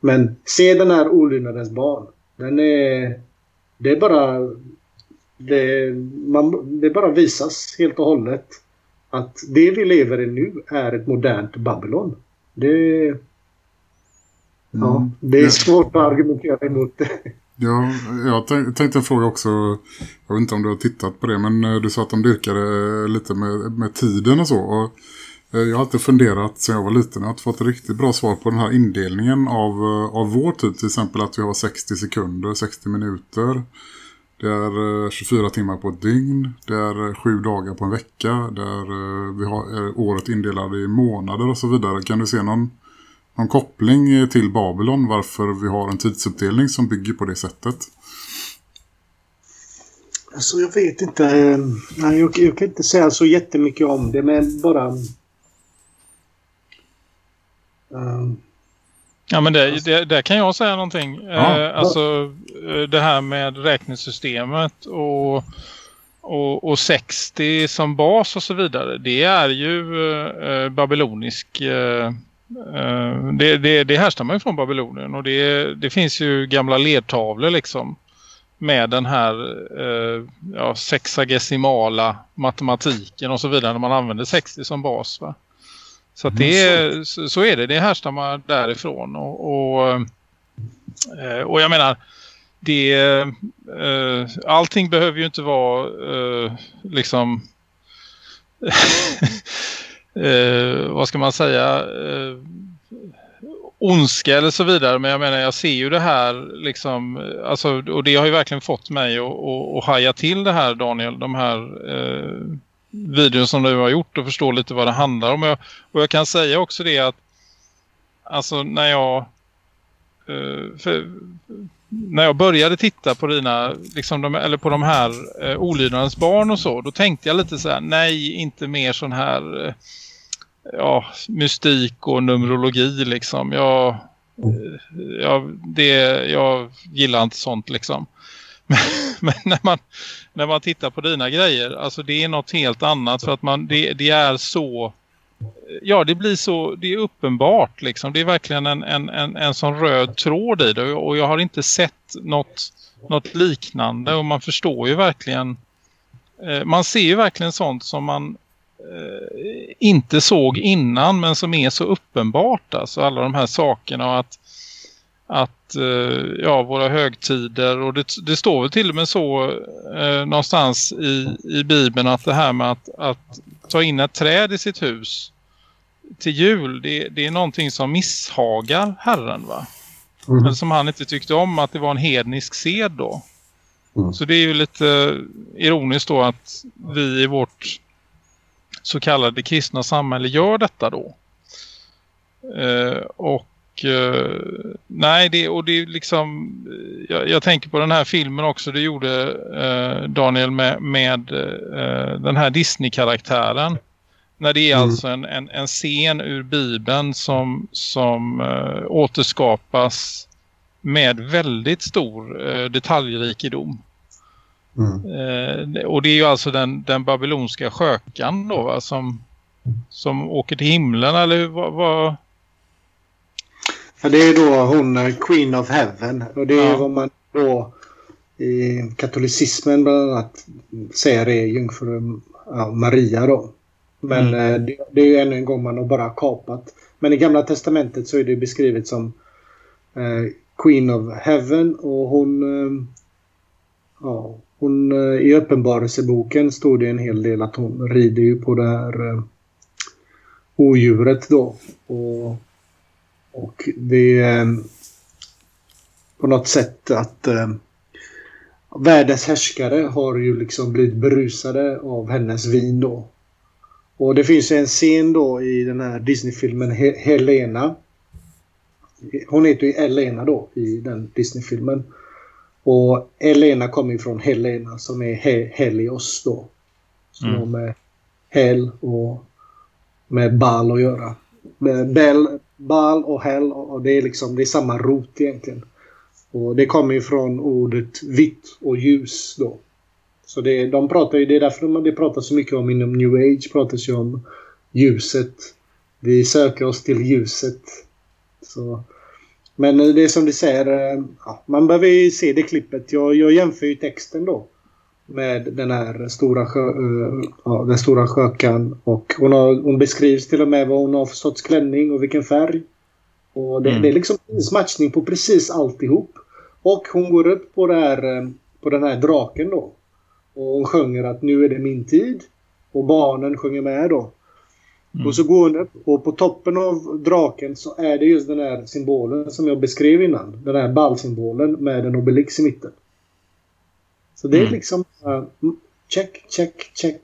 Men se den här olydnadens barn. Den är... Det är bara... Det, man, det bara visas helt och hållet att det vi lever i nu är ett modernt Babylon. Det, ja,
Mm.
det är svårt att argumentera emot det. *laughs*
Ja, jag tänk, tänkte fråga också. Jag vet inte om du har tittat på det, men eh, du sa att de dyrkade lite med, med tiden och så. Och eh, jag har alltid funderat sedan jag var liten och har fått ett riktigt bra svar på den här indelningen av, eh, av vår tid. Till exempel att vi har 60 sekunder, 60 minuter. Det är eh, 24 timmar på ett dygn. Det är eh, sju dagar på en vecka. där eh, vi har är året indelade i månader och så vidare. Kan du se någon, någon koppling till Babylon varför vi har en tidsuppdelning som bygger på det sättet?
Alltså jag vet inte. Nej, jag, jag kan inte säga så jättemycket om det, men bara... Um,
Ja, men det, det, där kan jag säga någonting.
Ja.
Eh, alltså eh, det här med räknesystemet och och, och 60 som bas och så vidare. Det är ju eh, babylonisk... Eh, eh, det, det, det härstammar ju från Babylonien och det, det finns ju gamla ledtavlor liksom med den här eh, ja, sexagesimala matematiken och så vidare när man använder 60 som bas va? Så att det är, så, så är det, det härstammar därifrån. Och, och, eh, och jag menar det eh, allting behöver ju inte vara eh, liksom *laughs* eh, vad ska man säga eh, ondska eller så vidare. Men jag menar, jag ser ju det här liksom, alltså, och det har ju verkligen fått mig att, att, att haja till det här Daniel, de här eh, videon som du har gjort och förstå lite vad det handlar om. Och jag, och jag kan säga också det att alltså när jag eh, för, när jag började titta på dina liksom de, eller på de här eh, olydnadens barn och så, då tänkte jag lite så här, nej, inte mer sån här eh, ja, mystik och numerologi liksom. Jag, eh, jag, det, jag gillar inte sånt liksom. Men, *laughs* men, när, man, när man tittar på dina grejer, alltså det är något helt annat för att man, det, det är så ja det blir så, det är uppenbart liksom. Det är verkligen en, en, en, en sån röd tråd i det och jag har inte sett något, något liknande och man förstår ju verkligen eh, man ser ju verkligen sånt som man eh, inte såg innan men som är så uppenbart alltså alla de här sakerna och att att eh, ja, våra högtider och det, det, står väl till och med så eh, någonstans i, i Bibeln att det här med att, att ta in ett träd i sitt hus till jul, det, det är någonting som misshagar Herren va? Mm. Eller som han inte tyckte om att det var en hednisk sed då. Mm. Så det är ju lite ironiskt då att vi i vårt så kallade kristna samhälle gör detta då. Eh, och uh, nej, det, och det är liksom jag, jag, tänker på den här filmen också det gjorde uh, Daniel med, med uh, den här Disney-karaktären. När det är mm. alltså en, en, en, scen ur Bibeln som, som återskapas med väldigt stor detaljrikedom. Mm. och det är ju alltså den, den babylonska skökan då va, som, som åker till himlen eller vad
Ja, det är då hon eh, Queen of Heaven. Och det är ja. vad man då i katolicismen bland annat säger är jungfru ja, Maria då. Men mm. Eh, det, det, är ju ännu en gång man har bara kapat. Men i gamla testamentet så är det beskrivet som eh, Queen of Heaven och hon eh, ja, hon eh, i uppenbarelseboken stod det en hel del att hon rider ju på det här eh, odjuret då. Och och det är eh, på något sätt att eh, världens härskare har ju liksom blivit berusade av hennes vin då. Och det finns en scen då i den här Disney-filmen He Helena. Hon heter ju Elena då i den Disney-filmen. Och Elena kommer ju från Helena som är He Helios då. Som mm. har med Hel och med Bal att göra. Bel, Bal och Hell och det är liksom det är samma rot egentligen. Och det kommer ju från ordet vitt och ljus då. Så det, de pratar ju, det är därför de, det pratas så mycket om inom New Age pratas ju om ljuset. Vi söker oss till ljuset. Så, men det är som du säger, eh, ja, man behöver ju se det klippet. Jag, jag jämför ju texten då med den här stora, sjö, uh, ja, den stora skökan. Och hon, har, hon beskrivs till och med vad hon har för sorts klänning och vilken färg. Och det, mm. det är liksom matchning på precis alltihop. Och hon går upp på, här, eh, på den här draken då. Och hon sjunger att nu är det min tid. Och barnen sjunger med då. Mm. Och så går hon upp och på toppen av draken så är det just den här symbolen som jag beskrev innan. Den här ballsymbolen med en obelix i mitten. Så det är mm. liksom uh, check, check, check.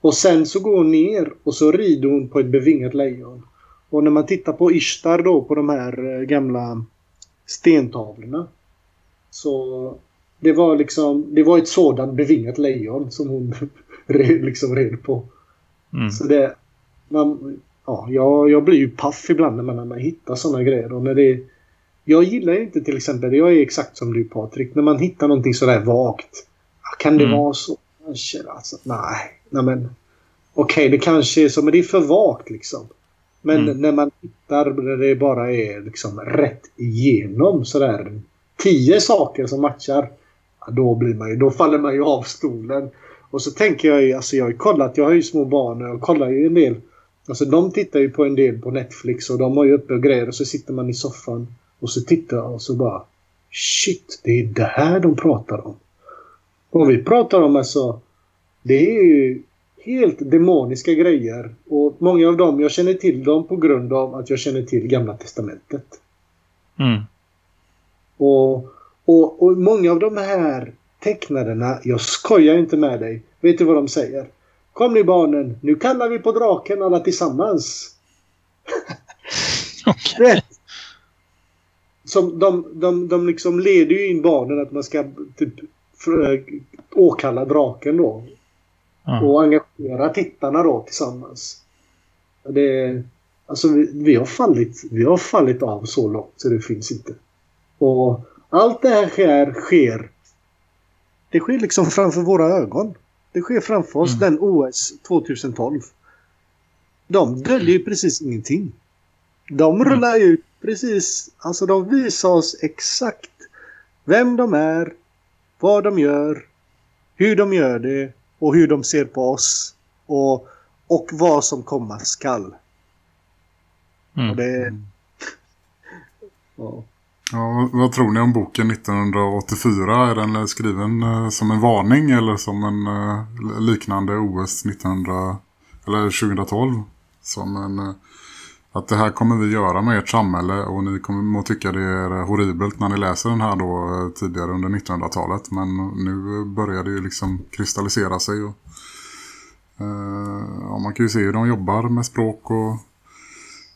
Och sen så går hon ner och så rider hon på ett bevingat lejon. Och när man tittar på Ishtar då på de här uh, gamla stentavlorna. Så det var liksom, det var ett sådant bevingat lejon som hon *laughs* red, liksom red på. Mm. Så det, man, ja, jag, jag blir ju paff ibland när man, när man hittar sådana grejer. Och när det, jag gillar inte till exempel, jag är exakt som du Patrik, när man hittar någonting sådär vagt. Kan det mm. vara så? kanske alltså. Nej, nej men. Okej, det kanske är så, men det är för vagt liksom. Men
Mm.
när man tittar där det bara är liksom rätt igenom sådär tio saker som matchar. Då, blir man ju, då faller man ju av stolen. Och så tänker jag ju, alltså jag har ju kollat, jag har ju små barn och jag kollar ju en del. Alltså de tittar ju på en del på Netflix och de har ju uppe och grejer och så sitter man i soffan och så tittar och så bara Shit, det är det här de pratar om. Och vi pratar om alltså det är ju helt demoniska grejer. Och många av dem, jag känner till dem på grund av att jag känner till Gamla Testamentet.
Mm.
Och, och, och många av de här tecknaderna, jag skojar inte med dig. Vet du vad de säger? Kom nu barnen, nu kallar vi på draken alla tillsammans. *laughs*
Okej.
Som de, de, de liksom leder ju in barnen att man ska typ för, åkalla draken då.
Ja.
Och engagera tittarna då tillsammans. Det, alltså vi, vi, har fallit, vi har fallit av så långt så det finns inte. Och allt det här sker, sker det sker liksom framför våra ögon. Det sker framför oss,
Mm.
den OS 2012. De döljer ju precis ingenting. De rullar ut precis, alltså de visar oss exakt vem de är, vad de gör, hur de gör det och hur de ser på oss. Och, och vad som komma skall.
Mm.
Och det... *laughs* Ja.
Ja, vad tror ni om boken 1984? Är den skriven eh, som en varning eller som en eh, liknande OS 1900 eller 2012? Som en, eh, att det här kommer vi göra med ert samhälle och ni kommer att tycka det är horribelt när ni läser den här då eh, tidigare under 1900-talet. Men nu börjar det ju liksom kristallisera sig och eh, ja, man kan ju se hur de jobbar med språk och,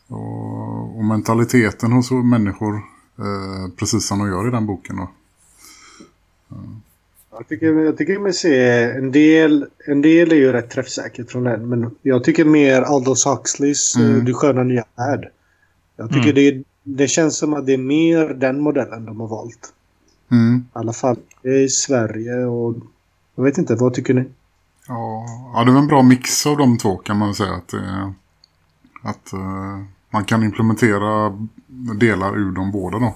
och, och mentaliteten hos människor Eh, precis som de gör i den boken då.
Jag tycker, jag tycker mig se en del, en del är ju rätt träffsäkert från den. Men jag tycker mer Aldous Huxleys
Mm.
mm. Du sköna nya värld. Jag tycker
Mm.
det, det känns som att det är mer den modellen de har valt.
Mm.
I alla fall i Sverige och... Jag vet inte, vad tycker ni?
Ja, ja, det är en bra mix av de två kan man säga. Att, det, att eh, man kan implementera delar ur de båda då.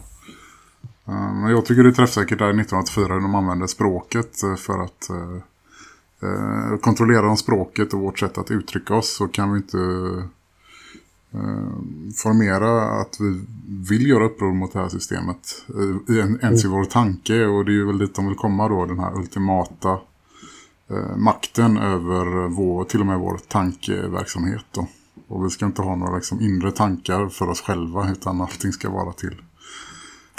Eh, men jag tycker det är träffsäkert där 1984 hur de använder språket eh, för att eh, eh, kontrollera om språket och vårt sätt att uttrycka oss så kan vi inte eh, formera att vi vill göra uppror mot det här systemet eh, i en, ens i vår tanke och det är ju väl dit de vill komma då den här ultimata eh, makten över vår, till och med vår tankeverksamhet då. Och vi ska inte ha några liksom, inre tankar för oss själva utan allting ska vara till,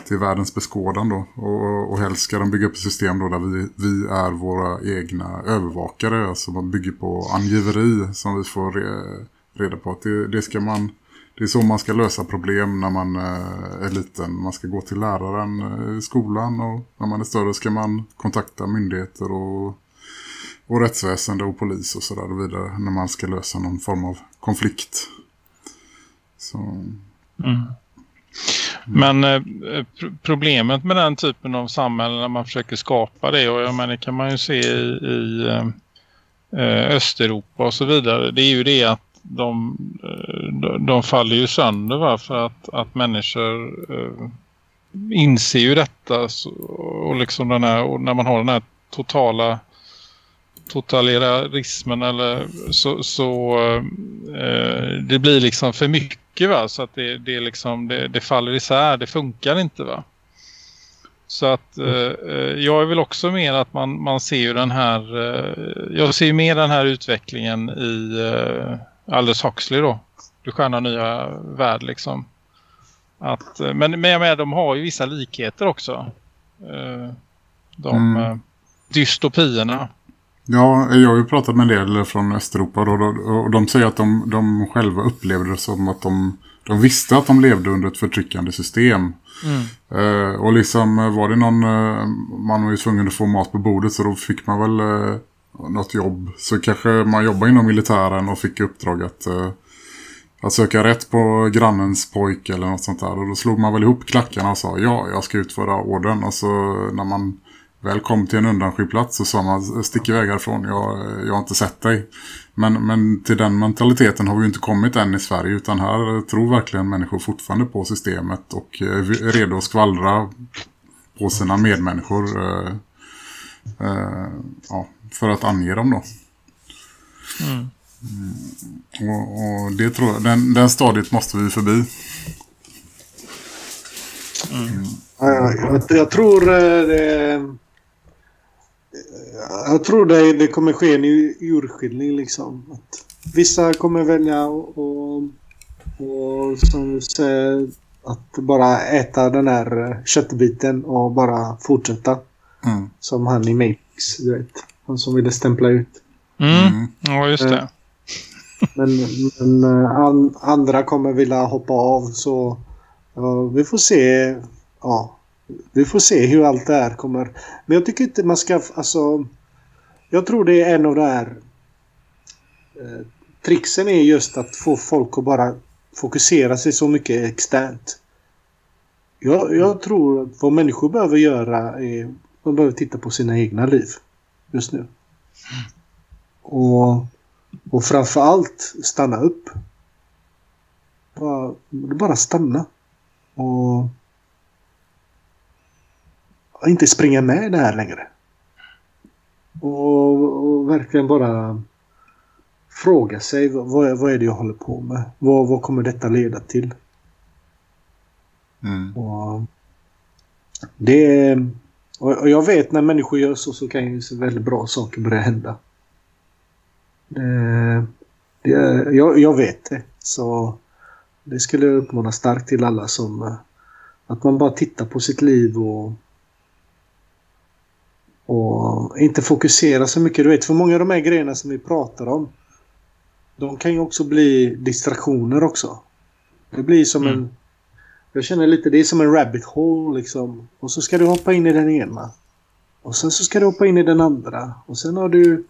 till världens beskådan då. Och, och helst ska de bygga upp ett system då där vi, vi är våra egna övervakare. Alltså man bygger på angiveri som vi får re, reda på att det, det ska man... Det är så man ska lösa problem när man eh, är liten. Man ska gå till läraren eh, i skolan och när man är större ska man kontakta myndigheter och och rättsväsende och polis och sådär och vidare när man ska lösa någon form av konflikt. Så,
Mm. Men eh, pr- problemet med den typen av samhälle när man försöker skapa det och jag menar det kan man ju se i, i eh, eh Östeuropa och så vidare. Det är ju det att de, eh, de, de faller ju sönder va? för att, att människor eh, inser ju detta så, och liksom den här, och när man har den här totala totalitarismen eller så, så eh, det blir liksom för mycket va? Så att det, det liksom det, det faller isär, det funkar inte va? Så att eh, eh, jag är väl också mer att man, man ser ju den här eh, jag ser ju mer den här utvecklingen i eh, Aldous Huxley då. Du stjärna nya värld liksom. Att, eh, men, men jag menar, de har ju vissa likheter också. Eh, de
Mm.
eh, dystopierna
ja, jag har ju pratat med en del från Östeuropa och de säger att de, de själva upplevde det som att de, de visste att de levde under ett förtryckande system.
Mm.
Eh, och liksom eh, var det någon, eh, man var ju tvungen att få mat på bordet så då fick man väl eh, något jobb. Så kanske man jobbade inom militären och fick uppdrag att, eh, att söka rätt på grannens pojk eller något sånt där. Och då slog man väl ihop klackarna och sa ja, jag ska utföra orden. Och så när man väl kom till en undanskymd plats så sa man stick iväg härifrån, jag, jag har inte sett dig. Men, men till den mentaliteten har vi ju inte kommit än i Sverige utan här tror verkligen människor fortfarande på systemet och eh, är redo att skvallra på sina medmänniskor eh, eh, ja, för att ange dem då.
Mm.
Och, och det tror jag, den, den stadiet måste vi förbi.
Ja, Jag, jag tror eh, det... Jag tror det, det kommer ske en ur- urskiljning liksom. Att vissa kommer välja och, och, och som du säger att bara äta den här eh, köttbiten och bara fortsätta.
Mm.
Som han i Matrix, du vet. Han som ville stämpla ut.
Mm. Ja, just det.
Men, men eh, an, andra kommer vilja hoppa av så ja, vi får se. Ja, vi får se hur allt det här kommer. Men jag tycker inte man ska, alltså. Jag tror det är en av de här eh, tricksen är just att få folk att bara fokusera sig så mycket externt. Jag, jag tror att vad människor behöver göra är de behöver titta på sina egna liv just nu. Och och framförallt stanna upp. Bara, bara stanna. Och inte springa med det här längre. Och, och verkligen bara fråga sig vad, vad är- det jag håller på med? Vad, vad kommer detta leda till?
Mm.
Och det och jag vet när människor gör så så kan ju väldigt bra saker börja hända. Det, det, jag, jag vet det. Så det skulle jag uppmana starkt till alla som att man bara tittar på sitt liv och och inte fokusera så mycket. Du vet, för många av de här grejerna som vi pratar om de kan ju också bli distraktioner också. Det blir som
Mm.
en jag känner lite, det är som en rabbit hole liksom. Och så ska du hoppa in i den ena. Och sen så ska du hoppa in i den andra. Och sen har du...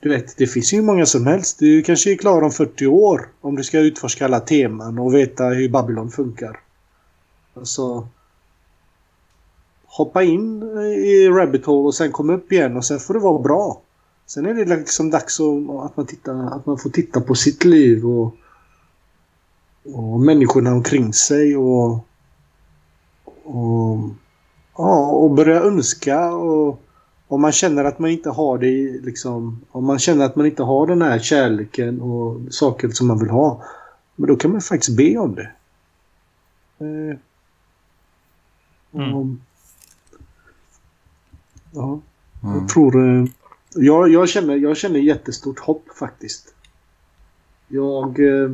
Du vet, det finns ju hur många som helst. Du kanske är klar om 40 år. Om du ska utforska alla teman och veta hur Babylon funkar. Alltså... Hoppa in i rabbit hole och sen komma upp igen och sen får det vara bra. Sen är det liksom dags att, man, tittar, att man får titta på sitt liv och och människorna omkring sig och, och, ja, och börja önska och om man känner att man inte har det liksom, om man känner att man inte har den här kärleken och saker som man vill ha men då kan man faktiskt be om det. Eh,
Mm.
och, ja,
Mm.
jag tror... Eh, jag, jag, känner, jag känner jättestort hopp faktiskt. Jag... Eh,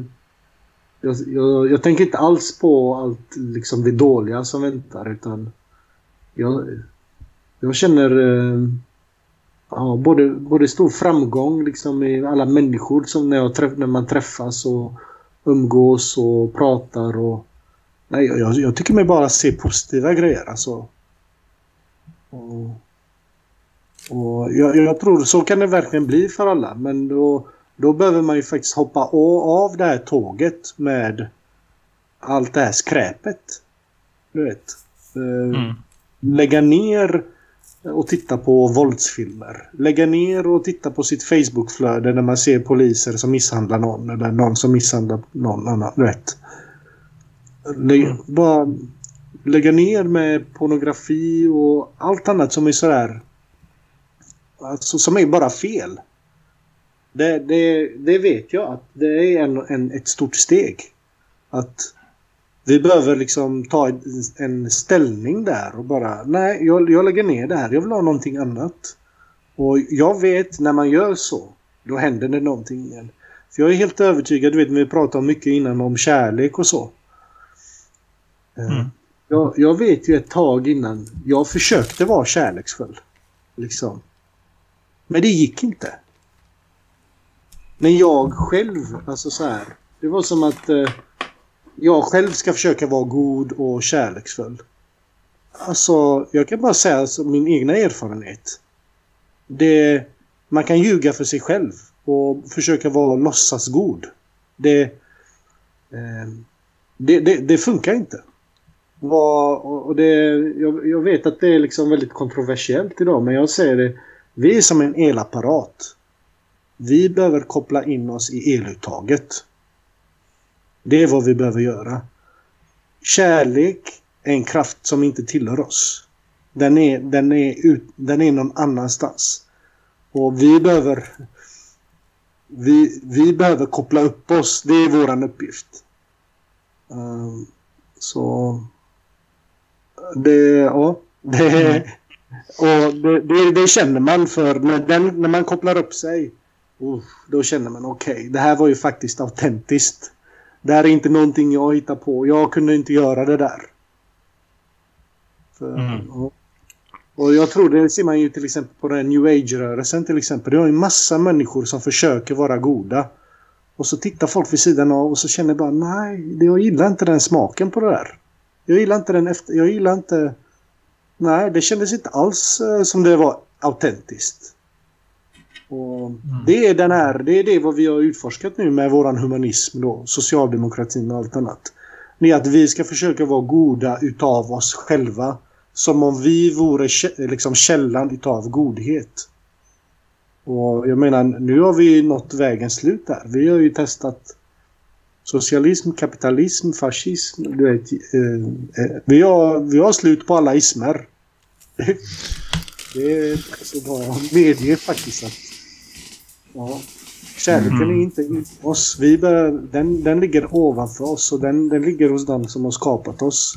jag, jag, jag tänker inte alls på allt liksom det dåliga som väntar utan jag, jag känner eh, ja, både, både stor framgång liksom i alla människor som när, jag träff, när man träffas och umgås och pratar och nej, jag, jag tycker mig bara se positiva grejer alltså. Och, och jag, jag tror så kan det verkligen bli för alla men då då behöver man ju faktiskt hoppa av det här tåget med allt det här skräpet. Du vet. Eh,
Mm.
Lägga ner och titta på våldsfilmer. Lägga ner och titta på sitt Facebookflöde när man ser poliser som misshandlar någon eller någon som misshandlar någon annan. Du vet. Lä bara lägga ner med pornografi och allt annat som är sådär. Alltså, som är bara fel. Det, det, det vet jag att det är en, en, ett stort steg. Att vi behöver liksom ta en, ställning där och bara nej, jag, jag lägger ner det här. Jag vill ha någonting annat. Och jag vet när man gör så, då händer det någonting igen. För jag är helt övertygad, du vet vi pratade mycket innan om kärlek och så. Eh,
Mm.
Jag, jag vet ju ett tag innan, jag försökte vara kärleksfull. Liksom. Men det gick inte. Men jag själv, alltså så här. Det var som att eh, jag själv ska försöka vara god och kärleksfull. Alltså, jag kan bara säga alltså, min egna erfarenhet. Det, man kan ljuga för sig själv och försöka vara låtsasgod. Det, eh, det, det, det funkar inte. Var, och det, jag, jag vet att det är liksom väldigt kontroversiellt idag, men jag säger det. Vi är som en elapparat. Vi behöver koppla in oss i eluttaget. Det är vad vi behöver göra. Kärlek är en kraft som inte tillhör oss. Den är, den är, ut, den är någon annanstans. Och vi behöver... Vi, vi behöver koppla upp oss. Det är våran uppgift. Um, så... Det... Ja. Det, mm och det, det, det känner man för när, den, när man kopplar upp sig. Uh, då känner man okej, det här var ju faktiskt autentiskt. Det här är inte någonting jag hittar på. Jag kunde inte göra det där. För,
Mm.
ja. Och jag tror det ser man ju till exempel på den new age-rörelsen till exempel. Det har ju massa människor som försöker vara goda. Och så tittar folk vid sidan av och så känner bara nej, jag gillar inte den smaken på det där. Jag gillar inte den efter... Jag gillar inte... Nej, det kändes inte alls eh, som det var autentiskt. Och Det är den här, det är det vad vi har utforskat nu med våran humanism då, socialdemokratin och allt annat. Det är att vi ska försöka vara goda utav oss själva. Som om vi vore liksom källan utav godhet. Och jag menar, nu har vi nått vägens slut där. Vi har ju testat socialism, kapitalism, fascism. Du vet, eh, eh, vi, har, vi har slut på alla ismer. *laughs* Det är så bra medge faktiskt att ja, kärleken är inte i oss. Vi bör, den, den ligger ovanför oss och den, den ligger hos den som har skapat oss.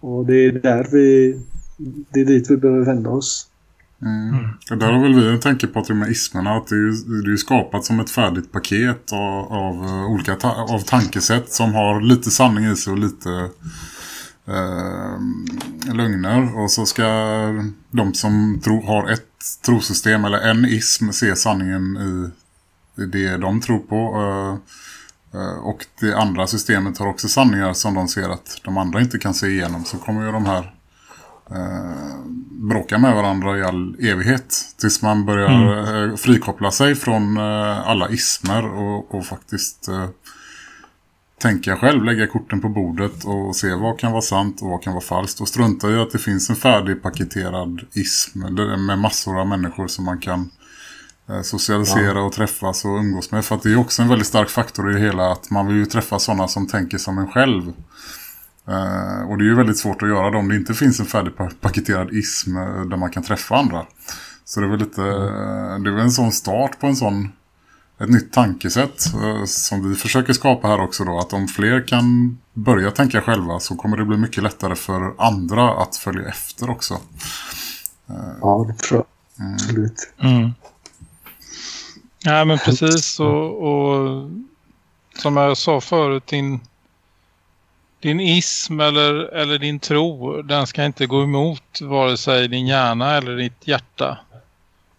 Och det är där vi... Det är dit vi behöver vända oss.
Mm. Och Där har väl vi en tanke på att med ismerna att det är, det är skapat som ett färdigt paket av, av olika ta av tankesätt som har lite sanning i sig och lite eh, lögner. Och så ska de som tro, har ett trosystem eller en ism se sanningen i, i det de tror på. Eh, eh, och det andra systemet har också sanningar som de ser att de andra inte kan se igenom. Så kommer ju de här eh, bråka med varandra i all evighet. Tills man börjar eh, frikoppla sig från eh, alla ismer och, och faktiskt tänka själv, lägga korten på bordet och se vad kan vara sant och vad kan vara falskt. Och strunta i att det finns en färdigpaketerad ism med massor av människor som man kan eh, socialisera och träffas och umgås med. För att det är också en väldigt stark faktor i det hela att man vill ju träffa sådana som tänker som en själv. Eh, och det är ju väldigt svårt att göra det om det inte finns en färdigpaketerad ism eh, där man kan träffa andra. Så det är väl lite, eh, det är väl en sån start på en sån, ett nytt tankesätt eh, som vi försöker skapa här också då. Att om fler kan börja tänka själva så kommer det bli mycket lättare för andra att följa efter också.
Ja, det tror jag. Absolut.
Mm. Ja, men precis. Och, och som jag sa förut, din, din ism eller, eller din tro, den ska inte gå emot vare sig din hjärna eller ditt hjärta.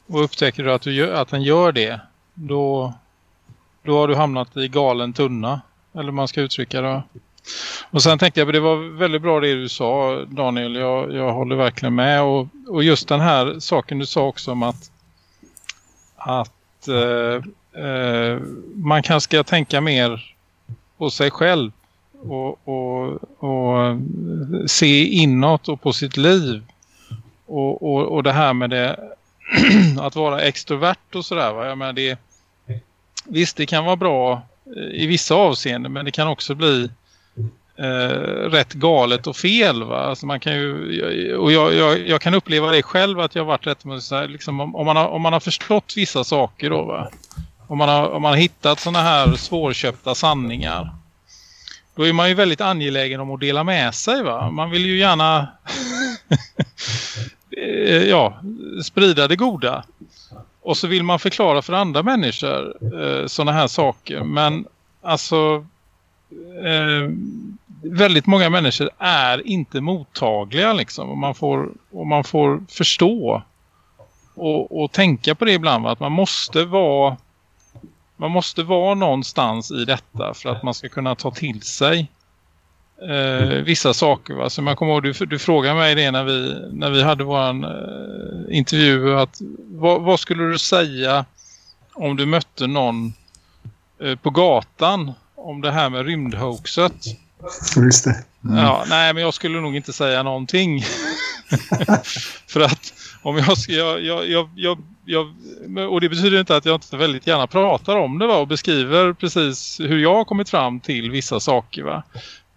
Och upptäcker du att, du gör, att den gör det, då, då har du hamnat i galen tunna. Eller man ska uttrycka det. Och sen tänkte jag, det var väldigt bra det du sa Daniel, jag, jag håller verkligen med. Och, och just den här saken du sa också om att, att eh, eh, man kanske ska tänka mer på sig själv och, och, och se inåt och på sitt liv. Och, och, och det här med det *clears throat* att vara extrovert och sådär. Jag menar det, visst, det kan vara bra eh, i vissa avseenden men det kan också bli eh, rätt galet och fel. Va? Alltså man kan ju, och jag, jag, jag kan uppleva det själv att jag har varit rätt med så här, liksom, om, om, man har, om man har förstått vissa saker då va? Om man har, om man har hittat sådana här svårköpta sanningar då är man ju väldigt angelägen om att dela med sig va. Man vill ju gärna *laughs* eh, ja, sprida det goda. Och så vill man förklara för andra människor eh, sådana här saker. Men alltså eh, väldigt många människor är inte mottagliga liksom. Och man får, och man får förstå och, och tänka på det ibland va? att man måste vara man måste vara någonstans i detta för att man ska kunna ta till sig eh, vissa saker. Va? Som jag kommer ihåg, du, du frågade mig det när vi, när vi hade vår eh, intervju. Att, vad, vad skulle du säga om du mötte någon eh, på gatan om det här med rymdhoaxet?
Just det.
Ja, nej, men jag skulle nog inte säga någonting. *laughs* För att om jag ska... Jag, jag, jag, jag, jag, och det betyder inte att jag inte väldigt gärna pratar om det va? och beskriver precis hur jag har kommit fram till vissa saker. Va?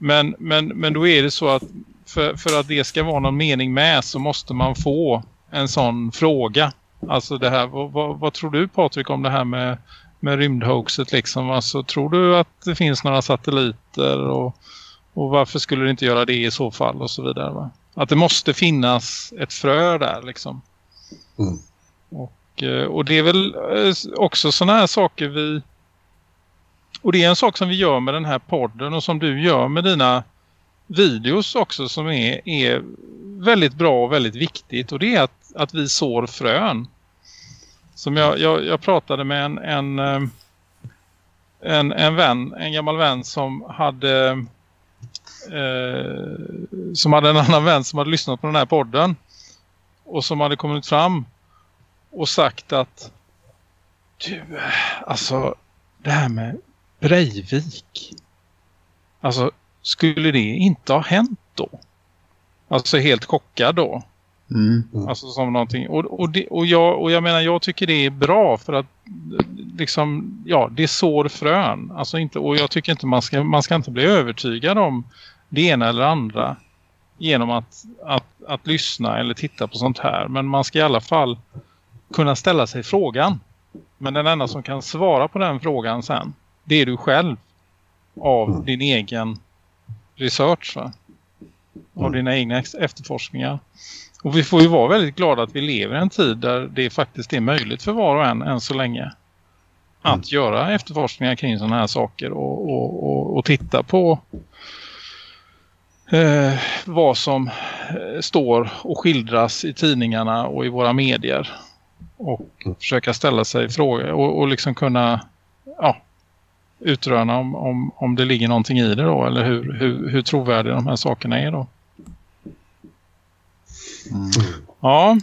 Men, men, men då är det så att för, för att det ska vara någon mening med så måste man få en sån fråga. Alltså det här, vad, vad, vad tror du Patrik om det här med, med rymdhoaxet liksom? Alltså tror du att det finns några satelliter och, och varför skulle det inte göra det i så fall och så vidare va? Att det måste finnas ett frö där liksom.
Mm.
Och, eh, och det är väl eh, också sådana här saker vi... Och det är en sak som vi gör med den här podden och som du gör med dina videos också som är, är väldigt bra och väldigt viktigt. Och det är att, att vi sår frön. Som jag, jag, jag pratade med en, en, eh, en, en vän, en gammal vän som hade eh, som hade en annan vän som hade lyssnat på den här podden och som hade kommit fram och sagt att du, eh, alltså det här med Breivik alltså skulle det inte ha hänt då? Alltså helt chockad då.
Mm.
Alltså som någonting. Och, och, det, och, jag, och jag menar jag tycker det är bra för att liksom, ja det sår frön. Alltså inte, och jag tycker inte man ska, man ska inte bli övertygad om det ena eller andra genom att, att, att lyssna eller titta på sånt här. Men man ska i alla fall kunna ställa sig frågan. Men den enda som kan svara på den frågan sen, det är du själv av din egen research va? Av dina egna efterforskningar. Och vi får ju vara väldigt glada att vi lever i en tid där det faktiskt är möjligt för var och en än så länge att göra efterforskningar kring sådana här saker och, och, och, och titta på eh, vad som eh, står och skildras i tidningarna och i våra medier. Och försöka ställa sig frågor och, och liksom kunna ja, utröna om, om, om det ligger någonting i det då eller hur, hur, hur trovärdiga de här sakerna är då. Ja.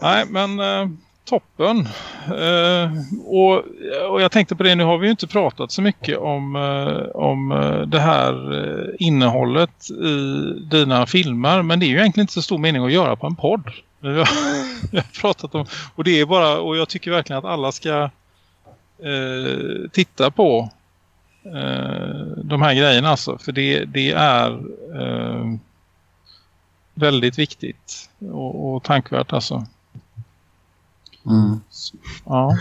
Nej, men eh, toppen. Eh, och, och jag tänkte på det, nu har vi ju inte pratat så mycket om, eh, om eh, det här eh, innehållet i dina filmer. Men det är ju egentligen inte så stor mening att göra på en podd. Vi *laughs* har, vi har pratat om, och det är bara, och jag tycker verkligen att alla ska eh, titta på eh, de här grejerna alltså. För det, det är eh, väldigt viktigt och, och tankvärt alltså.
Mm.
Ja.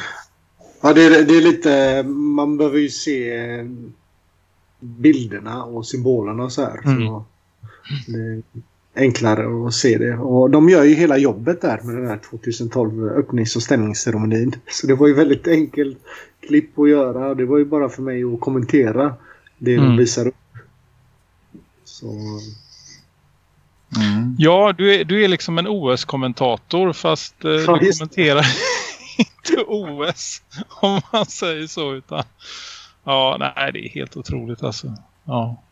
Ja, det är, det är lite... Man behöver ju se eh, bilderna och symbolerna och så här.
Mm.
Så det enklare att se det. Och de gör ju hela jobbet där med den här 2012 öppnings- och ställningsceremonin. Så det var ju väldigt enkelt klipp att göra. Det var ju bara för mig att kommentera det
Mm.
de visar upp. Så...
Mm.
Ja, du är, du är liksom en OS-kommentator fast eh,
Ja,
du kommenterar *laughs* inte OS om man säger så utan ja, nej det är helt otroligt alltså. Ja.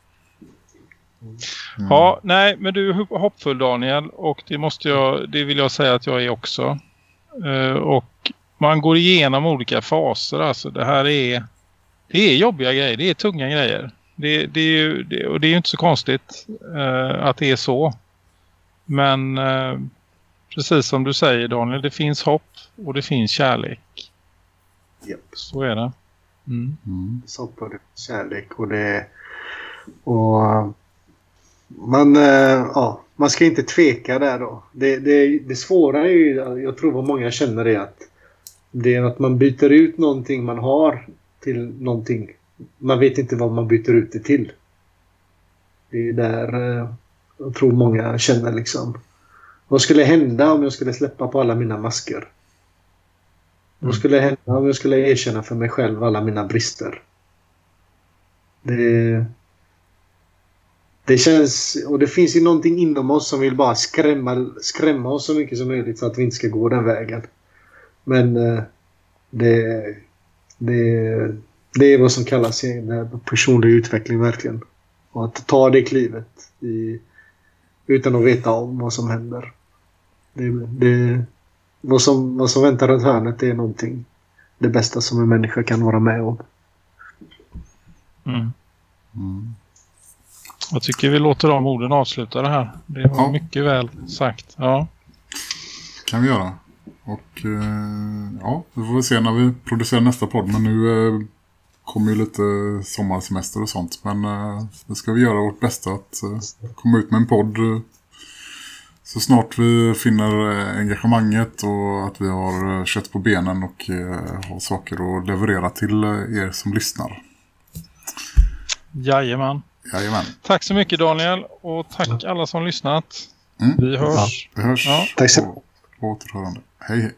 Ja, nej men du är hoppfull Daniel och det måste jag, det vill jag säga att jag är också. Eh, och man går igenom olika faser alltså. Det här är det är jobbiga grejer, det är tunga grejer. Det, det är ju, det, och det är ju inte så konstigt eh, att det är så. Men eh, precis som du säger Daniel, det finns hopp och det finns kärlek.
Japp.
Så är det. Mm.
Mm.
Så på det. Kärlek och det... Och... Man, eh, ja, man ska inte tveka där då. Det, det, det svåra är ju, jag tror vad många känner är att det är att man byter ut någonting man har till någonting. Man vet inte vad man byter ut det till. Det är där eh, jag tror många känner liksom. Vad skulle hända om jag skulle släppa på alla mina masker? Vad skulle hända om jag skulle erkänna för mig själv alla mina brister? Det, det känns... Och det finns ju någonting inom oss som vill bara skrämma, skrämma oss så mycket som möjligt så att vi inte ska gå den vägen. Men eh, det, det, det är vad som kallas personlig utveckling verkligen. Och att ta det klivet i, utan att veta om vad som händer. Det, det, vad, som, vad som väntar runt hörnet är någonting det bästa som en människa kan vara med om.
Mm. Jag tycker vi låter de orden avsluta det här. Det var
Ja.
mycket väl sagt. Ja.
kan vi göra. Och eh, ja, vi får se när vi producerar nästa podd. Men nu eh, kommer ju lite sommarsemester och sånt. Men eh, det ska vi göra vårt bästa att eh, komma ut med en podd eh, så snart vi finner eh, engagemanget och att vi har eh, kött på benen och har saker att leverera till er som lyssnar.
Jajamän.
Jajamän.
Tack så mycket Daniel och tack alla som lyssnat.
Mm.
Vi hörs.
Vi hörs
Ja.
Tack så-
på återhörande. Hej hej.